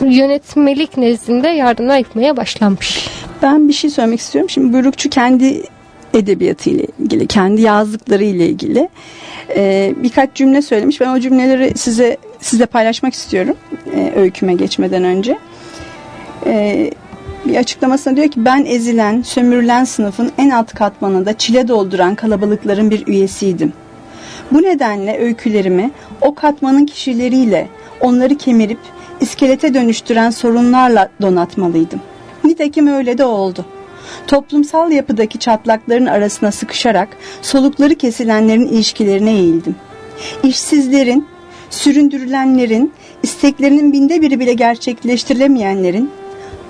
yönetmelik nezdinde yardımlar yapmaya başlanmış. Ben bir şey söylemek istiyorum. Şimdi Buyrukçu kendi edebiyatı ile ilgili, kendi yazdıkları ile ilgili e, birkaç cümle söylemiş. Ben o cümleleri size sizle paylaşmak istiyorum. E, öyküme geçmeden önce. E, bir açıklamasında diyor ki ben ezilen, sömürülen sınıfın en alt katmanında çile dolduran kalabalıkların bir üyesiydim. Bu nedenle öykülerimi o katmanın kişileriyle onları kemirip iskelete dönüştüren sorunlarla donatmalıydım. Nitekim öyle de oldu. Toplumsal yapıdaki çatlakların arasına sıkışarak solukları kesilenlerin ilişkilerine eğildim. İşsizlerin, süründürülenlerin, isteklerinin binde biri bile gerçekleştirilemeyenlerin,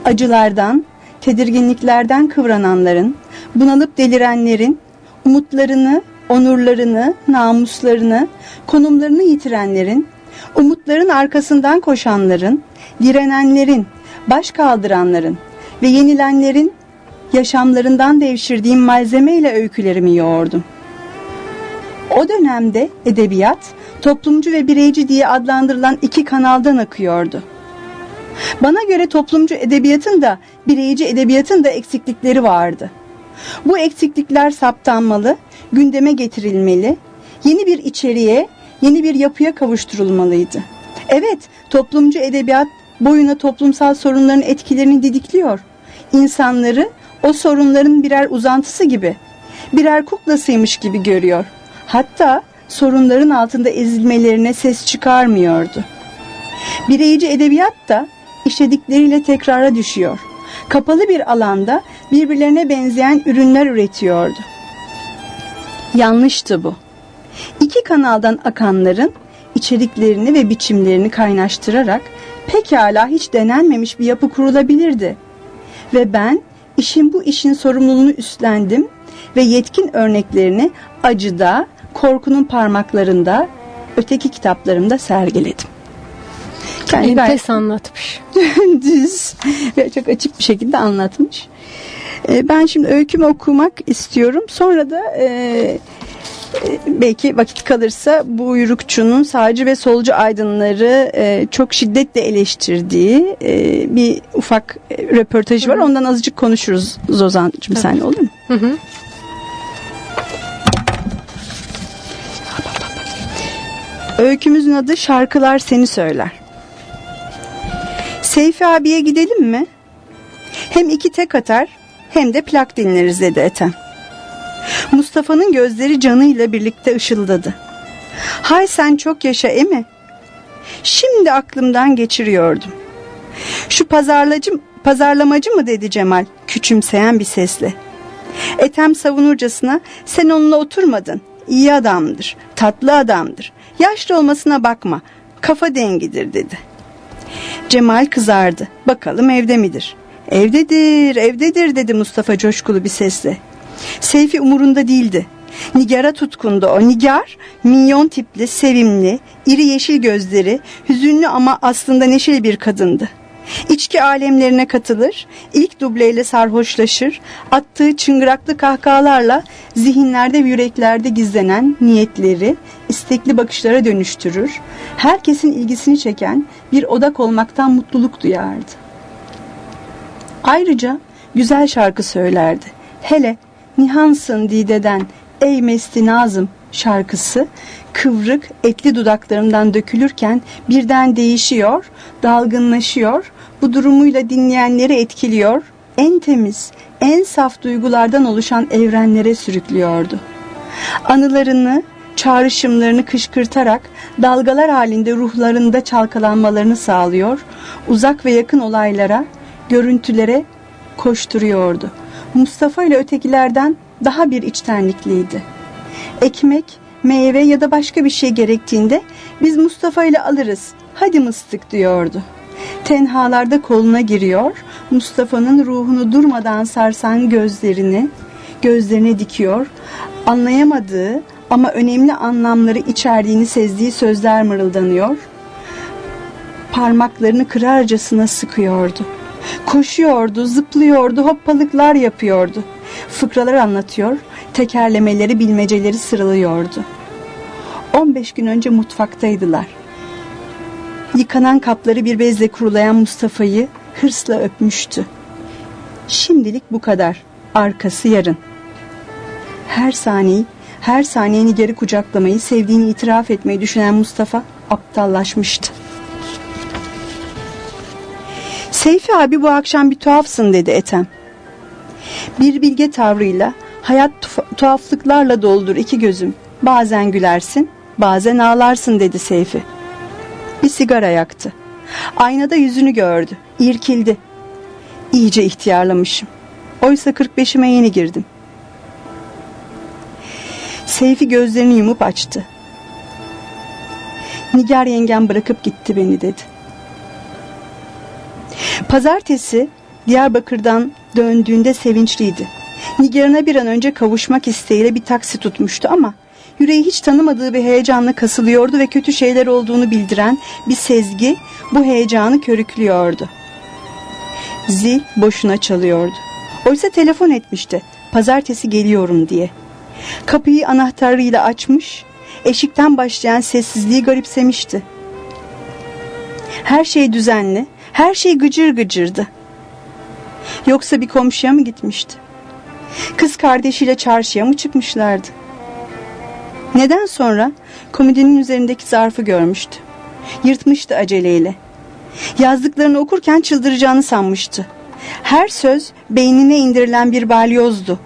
acılardan, tedirginliklerden kıvrananların, bunalıp delirenlerin, umutlarını, onurlarını, namuslarını, konumlarını yitirenlerin, umutların arkasından koşanların, direnenlerin, baş kaldıranların ve yenilenlerin yaşamlarından devşirdiğim malzemeyle öykülerimi yoğurdum. O dönemde edebiyat, toplumcu ve bireyci diye adlandırılan iki kanaldan akıyordu. Bana göre toplumcu edebiyatın da bireyci edebiyatın da eksiklikleri vardı. Bu eksiklikler saptanmalı, gündeme getirilmeli, yeni bir içeriğe, yeni bir yapıya kavuşturulmalıydı. Evet, toplumcu edebiyat boyuna toplumsal sorunların etkilerini didikliyor. İnsanları o sorunların birer uzantısı gibi, birer kuklasıymış gibi görüyor. Hatta sorunların altında ezilmelerine ses çıkarmıyordu. Bireyci edebiyat da işledikleriyle tekrara düşüyor. Kapalı bir alanda birbirlerine benzeyen ürünler üretiyordu. Yanlıştı bu. İki kanaldan akanların içeriklerini ve biçimlerini kaynaştırarak pekala hiç denenmemiş bir yapı kurulabilirdi. Ve ben işin bu işin sorumluluğunu üstlendim ve yetkin örneklerini acıda, korkunun parmaklarında, öteki kitaplarımda sergiledim. Gayet Enfes anlatmış. [LAUGHS] düz ve çok açık bir şekilde anlatmış. Ee, ben şimdi öykümü okumak istiyorum. Sonra da e, e, belki vakit kalırsa bu uyrukçunun sağcı ve solcu aydınları e, çok şiddetle eleştirdiği e, bir ufak e, röportajı var. Ondan azıcık konuşuruz Zozan'cığım sen olur mu? Hı hı. Öykümüzün adı Şarkılar Seni Söyler. Seyfi abiye gidelim mi? Hem iki tek atar hem de plak dinleriz dedi Ethem. Mustafa'nın gözleri canıyla birlikte ışıldadı. Hay sen çok yaşa emi. Şimdi aklımdan geçiriyordum. Şu pazarlacı, pazarlamacı mı dedi Cemal küçümseyen bir sesle. Ethem savunurcasına sen onunla oturmadın. İyi adamdır, tatlı adamdır. Yaşlı olmasına bakma, kafa dengidir dedi. Cemal kızardı. Bakalım evde midir? Evdedir, evdedir dedi Mustafa coşkulu bir sesle. Seyfi umurunda değildi. Nigar'a tutkundu o. Nigar, minyon tipli, sevimli, iri yeşil gözleri, hüzünlü ama aslında neşeli bir kadındı. İçki alemlerine katılır, ilk dubleyle sarhoşlaşır, attığı çıngıraklı kahkahalarla zihinlerde ve yüreklerde gizlenen niyetleri istekli bakışlara dönüştürür, herkesin ilgisini çeken bir odak olmaktan mutluluk duyardı. Ayrıca güzel şarkı söylerdi. Hele Nihansın Dide'den Ey Mesti Nazım şarkısı kıvrık etli dudaklarından dökülürken birden değişiyor, dalgınlaşıyor, bu durumuyla dinleyenleri etkiliyor, en temiz, en saf duygulardan oluşan evrenlere sürüklüyordu. Anılarını, çağrışımlarını kışkırtarak dalgalar halinde ruhlarında çalkalanmalarını sağlıyor, uzak ve yakın olaylara, görüntülere koşturuyordu. Mustafa ile ötekilerden daha bir içtenlikliydi. Ekmek, meyve ya da başka bir şey gerektiğinde biz Mustafa ile alırız. Hadi mıstık diyordu. Tenhalarda koluna giriyor, Mustafa'nın ruhunu durmadan sarsan gözlerini, gözlerine dikiyor, anlayamadığı ama önemli anlamları içerdiğini sezdiği sözler mırıldanıyor, parmaklarını kırarcasına sıkıyordu. Koşuyordu, zıplıyordu, hoppalıklar yapıyordu. Fıkralar anlatıyor, tekerlemeleri, bilmeceleri sıralıyordu. 15 gün önce mutfaktaydılar. Yıkanan kapları bir bezle kurulayan Mustafa'yı hırsla öpmüştü. Şimdilik bu kadar. Arkası yarın. Her saniye, her saniyeni geri kucaklamayı, sevdiğini itiraf etmeyi düşünen Mustafa aptallaşmıştı. Seyfi abi bu akşam bir tuhafsın dedi Ethem. Bir bilge tavrıyla hayat tuhaflıklarla doldur iki gözüm. Bazen gülersin, bazen ağlarsın dedi Seyfi. Bir sigara yaktı. Aynada yüzünü gördü. İrkildi. İyice ihtiyarlamışım. Oysa 45'ime yeni girdim. Seyfi gözlerini yumup açtı. Nigar yengem bırakıp gitti beni dedi. Pazartesi Diyarbakır'dan döndüğünde sevinçliydi. Nigar'ına bir an önce kavuşmak isteğiyle bir taksi tutmuştu ama yüreği hiç tanımadığı bir heyecanla kasılıyordu ve kötü şeyler olduğunu bildiren bir sezgi bu heyecanı körüklüyordu. Zil boşuna çalıyordu. Oysa telefon etmişti. Pazartesi geliyorum diye. Kapıyı anahtarıyla açmış, eşikten başlayan sessizliği garipsemişti. Her şey düzenli, her şey gıcır gıcırdı. Yoksa bir komşuya mı gitmişti? Kız kardeşiyle çarşıya mı çıkmışlardı? Neden sonra komodinin üzerindeki zarfı görmüştü. Yırtmıştı aceleyle. Yazdıklarını okurken çıldıracağını sanmıştı. Her söz beynine indirilen bir balyozdu.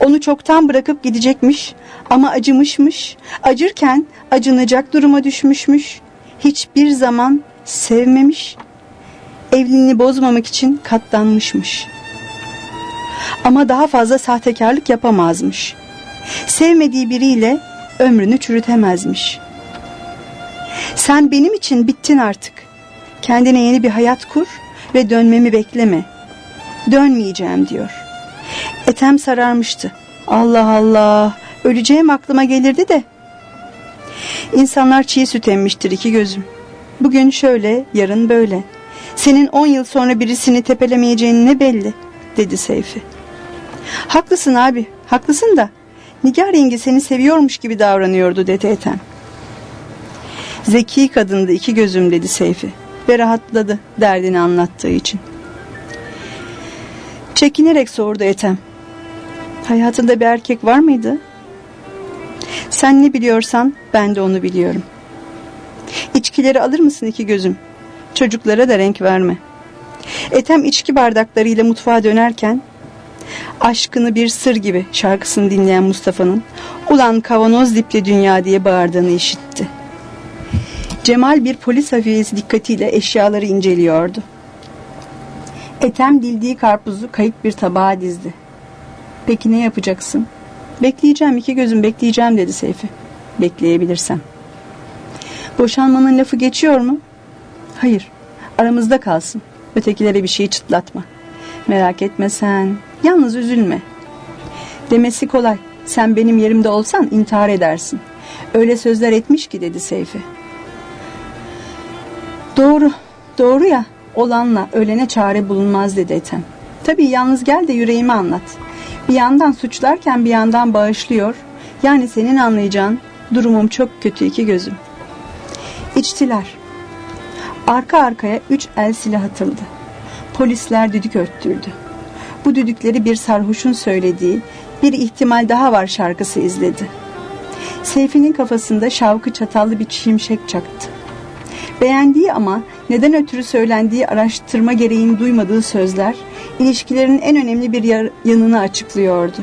Onu çoktan bırakıp gidecekmiş ama acımışmış. Acırken acınacak duruma düşmüşmüş. Hiçbir zaman sevmemiş. Evliliğini bozmamak için katlanmışmış. Ama daha fazla sahtekarlık yapamazmış. Sevmediği biriyle ömrünü çürütemezmiş. Sen benim için bittin artık. Kendine yeni bir hayat kur ve dönmemi bekleme. Dönmeyeceğim diyor. Etem sararmıştı. Allah Allah öleceğim aklıma gelirdi de. İnsanlar çiğ süt emmiştir iki gözüm. Bugün şöyle yarın böyle. Senin on yıl sonra birisini tepelemeyeceğin ne belli dedi Seyfi. Haklısın abi haklısın da Nigar yenge seni seviyormuş gibi davranıyordu dedi Ethem. Zeki kadındı iki gözüm dedi Seyfi ve rahatladı derdini anlattığı için. Çekinerek sordu Ethem. Hayatında bir erkek var mıydı? Sen ne biliyorsan ben de onu biliyorum. İçkileri alır mısın iki gözüm? Çocuklara da renk verme. Ethem içki bardaklarıyla mutfağa dönerken aşkını bir sır gibi şarkısını dinleyen Mustafa'nın ulan kavanoz dipli dünya diye bağırdığını işitti. Cemal bir polis hafiyesi dikkatiyle eşyaları inceliyordu. Ethem dildiği karpuzu kayık bir tabağa dizdi. Peki ne yapacaksın? Bekleyeceğim iki gözüm bekleyeceğim dedi Seyfi. Bekleyebilirsem. Boşanmanın lafı geçiyor mu? Hayır. Aramızda kalsın. Ötekilere bir şey çıtlatma. Merak etme sen. Yalnız üzülme. Demesi kolay. Sen benim yerimde olsan intihar edersin. Öyle sözler etmiş ki dedi Seyfi. Doğru. Doğru ya. Olanla ölene çare bulunmaz dedi Ethem. Tabii yalnız gel de yüreğimi anlat. Bir yandan suçlarken bir yandan bağışlıyor. Yani senin anlayacağın durumum çok kötü iki gözüm. İçtiler. Arka arkaya üç el silah atıldı. Polisler düdük öttürdü. Bu düdükleri bir sarhoşun söylediği bir ihtimal daha var şarkısı izledi. Seyfi'nin kafasında şavkı çatallı bir şimşek çaktı. Beğendiği ama neden ötürü söylendiği araştırma gereğini duymadığı sözler ilişkilerin en önemli bir yanını açıklıyordu.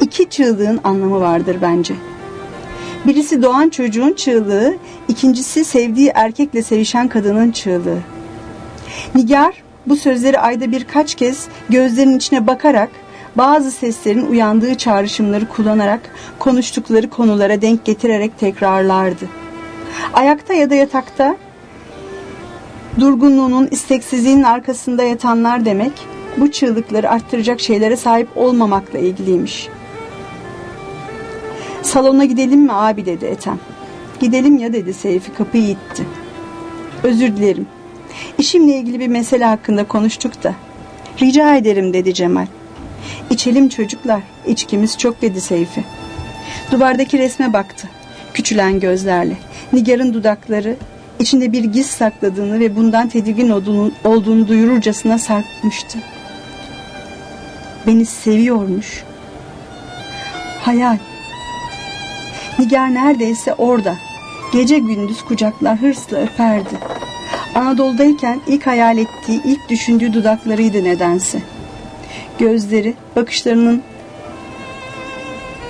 İki çığlığın anlamı vardır bence. Birisi doğan çocuğun çığlığı, ikincisi sevdiği erkekle sevişen kadının çığlığı. Nigar bu sözleri ayda birkaç kez gözlerinin içine bakarak bazı seslerin uyandığı çağrışımları kullanarak konuştukları konulara denk getirerek tekrarlardı. Ayakta ya da yatakta durgunluğunun isteksizliğinin arkasında yatanlar demek bu çığlıkları arttıracak şeylere sahip olmamakla ilgiliymiş. Salona gidelim mi abi dedi Ethem. Gidelim ya dedi Seyfi kapıyı itti. Özür dilerim. İşimle ilgili bir mesele hakkında konuştuk da. Rica ederim dedi Cemal. İçelim çocuklar. İçkimiz çok dedi Seyfi. Duvardaki resme baktı. Küçülen gözlerle. Nigar'ın dudakları içinde bir giz sakladığını ve bundan tedirgin olduğunu, olduğunu duyururcasına sarkmıştı. Beni seviyormuş. Hayal. Nigar neredeyse orada. Gece gündüz kucaklar hırsla öperdi. Anadolu'dayken ilk hayal ettiği, ilk düşündüğü dudaklarıydı nedense. Gözleri, bakışlarının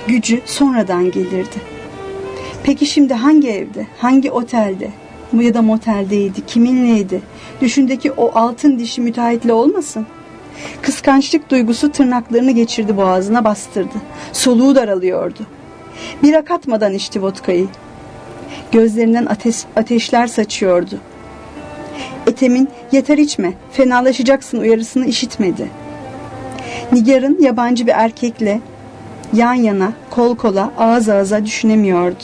gücü sonradan gelirdi. Peki şimdi hangi evde, hangi otelde ya da moteldeydi, kiminleydi? Düşündeki o altın dişi müteahhitle olmasın? Kıskançlık duygusu tırnaklarını geçirdi boğazına bastırdı. Soluğu daralıyordu. Bira katmadan içti vodkayı. Gözlerinden ateş, ateşler saçıyordu. Etem'in yeter içme, fenalaşacaksın uyarısını işitmedi. Nigar'ın yabancı bir erkekle yan yana, kol kola, ağız ağıza düşünemiyordu.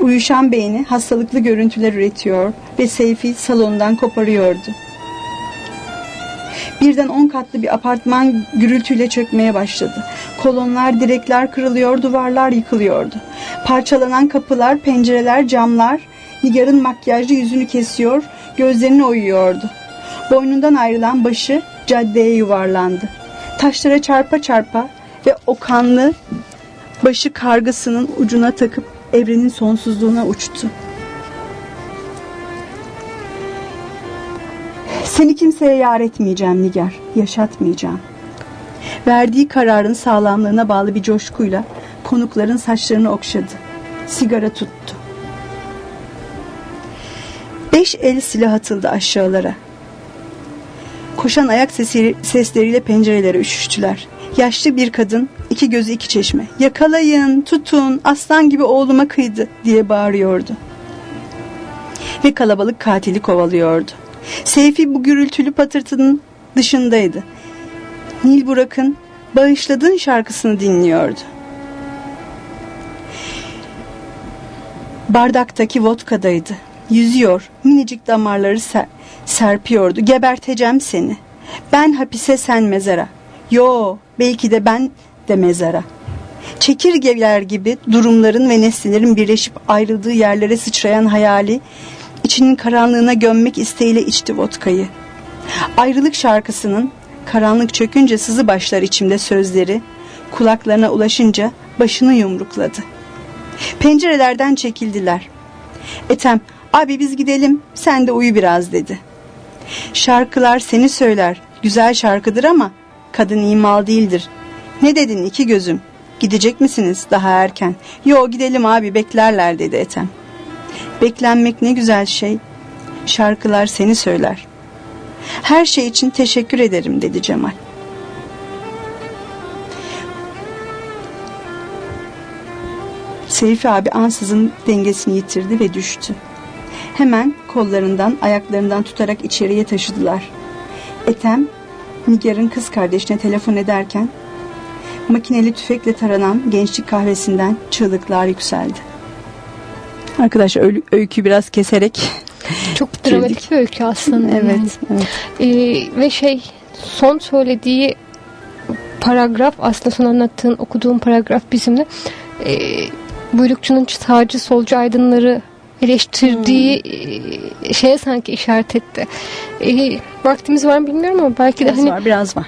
Uyuşan beyni hastalıklı görüntüler üretiyor ve Seyfi salondan koparıyordu. Birden on katlı bir apartman gürültüyle çökmeye başladı. Kolonlar, direkler kırılıyor, duvarlar yıkılıyordu. Parçalanan kapılar, pencereler, camlar Nigar'ın makyajlı yüzünü kesiyor, gözlerini oyuyordu. Boynundan ayrılan başı caddeye yuvarlandı. Taşlara çarpa çarpa ve o kanlı başı kargasının ucuna takıp evrenin sonsuzluğuna uçtu. Seni kimseye yar etmeyeceğim Nigar, yaşatmayacağım. Verdiği kararın sağlamlığına bağlı bir coşkuyla konukların saçlarını okşadı. Sigara tuttu. Beş el silah atıldı aşağılara. Koşan ayak sesi, sesleriyle pencerelere üşüştüler. Yaşlı bir kadın, iki gözü iki çeşme. Yakalayın, tutun, aslan gibi oğluma kıydı diye bağırıyordu. Ve kalabalık katili kovalıyordu. Seyfi bu gürültülü patırtının dışındaydı. Nil Burak'ın Bağışladığın şarkısını dinliyordu. Bardaktaki vodkadaydı. Yüzüyor, minicik damarları ser serpiyordu. Geberteceğim seni. Ben hapise sen mezara. Yo, belki de ben de mezara. Çekirgeler gibi durumların ve nesnelerin birleşip ayrıldığı yerlere sıçrayan hayali içinin karanlığına gömmek isteğiyle içti vodkayı. Ayrılık şarkısının karanlık çökünce sızı başlar içimde sözleri, kulaklarına ulaşınca başını yumrukladı. Pencerelerden çekildiler. Etem, abi biz gidelim sen de uyu biraz dedi. Şarkılar seni söyler, güzel şarkıdır ama kadın imal değildir. Ne dedin iki gözüm? Gidecek misiniz daha erken? Yo gidelim abi beklerler dedi Etem. Beklenmek ne güzel şey. Şarkılar seni söyler. Her şey için teşekkür ederim dedi Cemal. Seyfi abi ansızın dengesini yitirdi ve düştü. Hemen kollarından ayaklarından tutarak içeriye taşıdılar. Etem Nigar'ın kız kardeşine telefon ederken makineli tüfekle taranan gençlik kahvesinden çığlıklar yükseldi. Arkadaşlar öy- öykü biraz keserek [LAUGHS] Çok dramatik bir öykü aslında. yani. evet, evet. Ee, ve şey son söylediği paragraf aslında son anlattığın okuduğum paragraf bizimle e, buyrukçunun sağcı solcu aydınları eleştirdiği e, şeye sanki işaret etti. E, vaktimiz var mı bilmiyorum ama belki de biraz hani var biraz var.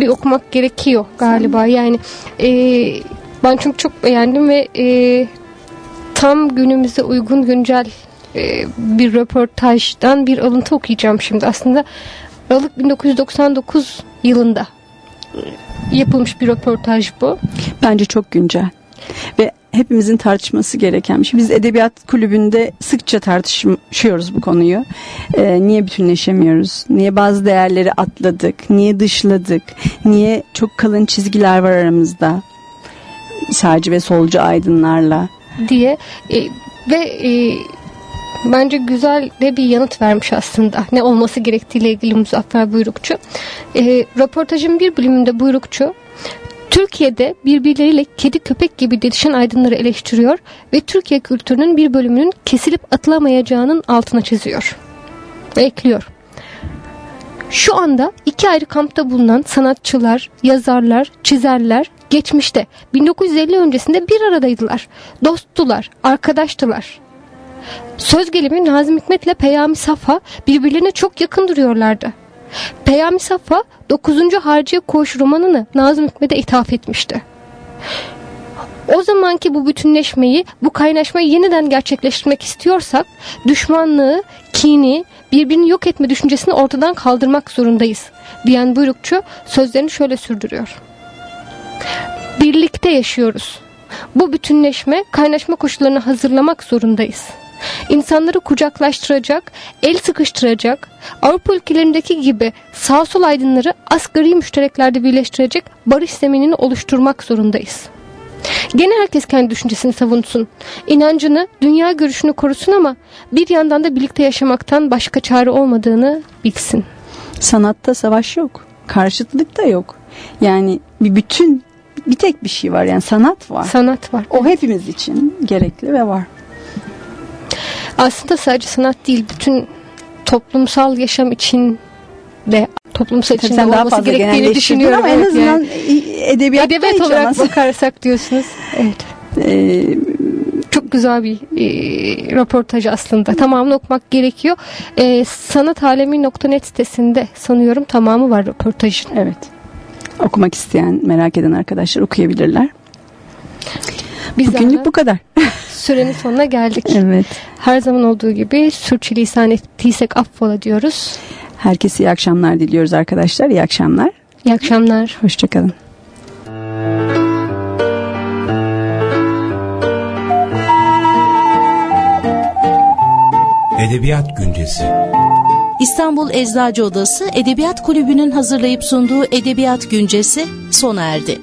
bir okumak gerekiyor galiba. Yani e, ben çünkü çok beğendim ve e, tam günümüze uygun güncel e, bir röportajdan bir alıntı okuyacağım şimdi. Aslında Aralık 1999 yılında e, yapılmış bir röportaj bu. Bence çok güncel. Ve hepimizin tartışması gereken bir şey. Biz edebiyat kulübünde sıkça tartışıyoruz bu konuyu. Ee, niye bütünleşemiyoruz? Niye bazı değerleri atladık? Niye dışladık? Niye çok kalın çizgiler var aramızda? Sağcı ve solcu aydınlarla. Diye e, ve e, bence güzel de bir yanıt vermiş aslında ne olması gerektiğiyle ilgili Muzaffer Buyrukçu. E, röportajın bir bölümünde Buyrukçu Türkiye'de birbirleriyle kedi köpek gibi didişen aydınları eleştiriyor ve Türkiye kültürünün bir bölümünün kesilip atılamayacağının altına çiziyor. Ve ekliyor. Şu anda iki ayrı kampta bulunan sanatçılar, yazarlar, çizerler geçmişte 1950 öncesinde bir aradaydılar. Dosttular, arkadaştılar. Söz gelimi Nazım Hikmet ile Peyami Safa birbirlerine çok yakın duruyorlardı. Peyami Safa 9. Harciye Koğuş romanını Nazım Hikmet'e ithaf etmişti. O zamanki bu bütünleşmeyi, bu kaynaşmayı yeniden gerçekleştirmek istiyorsak düşmanlığı, kini, birbirini yok etme düşüncesini ortadan kaldırmak zorundayız diyen buyrukçu sözlerini şöyle sürdürüyor. Birlikte yaşıyoruz. Bu bütünleşme, kaynaşma koşullarını hazırlamak zorundayız. İnsanları kucaklaştıracak, el sıkıştıracak, Avrupa ülkelerindeki gibi sağ sol aydınları asgari müştereklerde birleştirecek barış zeminini oluşturmak zorundayız. Gene herkes kendi düşüncesini savunsun. inancını, dünya görüşünü korusun ama bir yandan da birlikte yaşamaktan başka çare olmadığını bilsin. Sanatta savaş yok. Karşıtlık da yok. Yani bir bütün bir tek bir şey var yani sanat var. Sanat var. O hepimiz için gerekli ve var. Aslında sadece sanat değil, bütün toplumsal yaşam için de toplumsal Tabii içinde olması gerektiğini düşünüyorum. ama en azından yani. edebiyat hiç olarak olmazsa- bakarsak diyorsunuz. Evet. Ee, Çok güzel bir e, röportaj aslında. Tamamını okumak gerekiyor. E, sanatalemi.net sitesinde sanıyorum tamamı var röportajın. evet. Okumak isteyen, merak eden arkadaşlar okuyabilirler. Biz Bugünlük bu kadar. [LAUGHS] sürenin sonuna geldik. Evet. Her zaman olduğu gibi sürçülisan ettiysek affola diyoruz. Herkese iyi akşamlar diliyoruz arkadaşlar. İyi akşamlar. İyi akşamlar. Hoşçakalın. Edebiyat Güncesi İstanbul Eczacı Odası Edebiyat Kulübü'nün hazırlayıp sunduğu Edebiyat Güncesi sona erdi.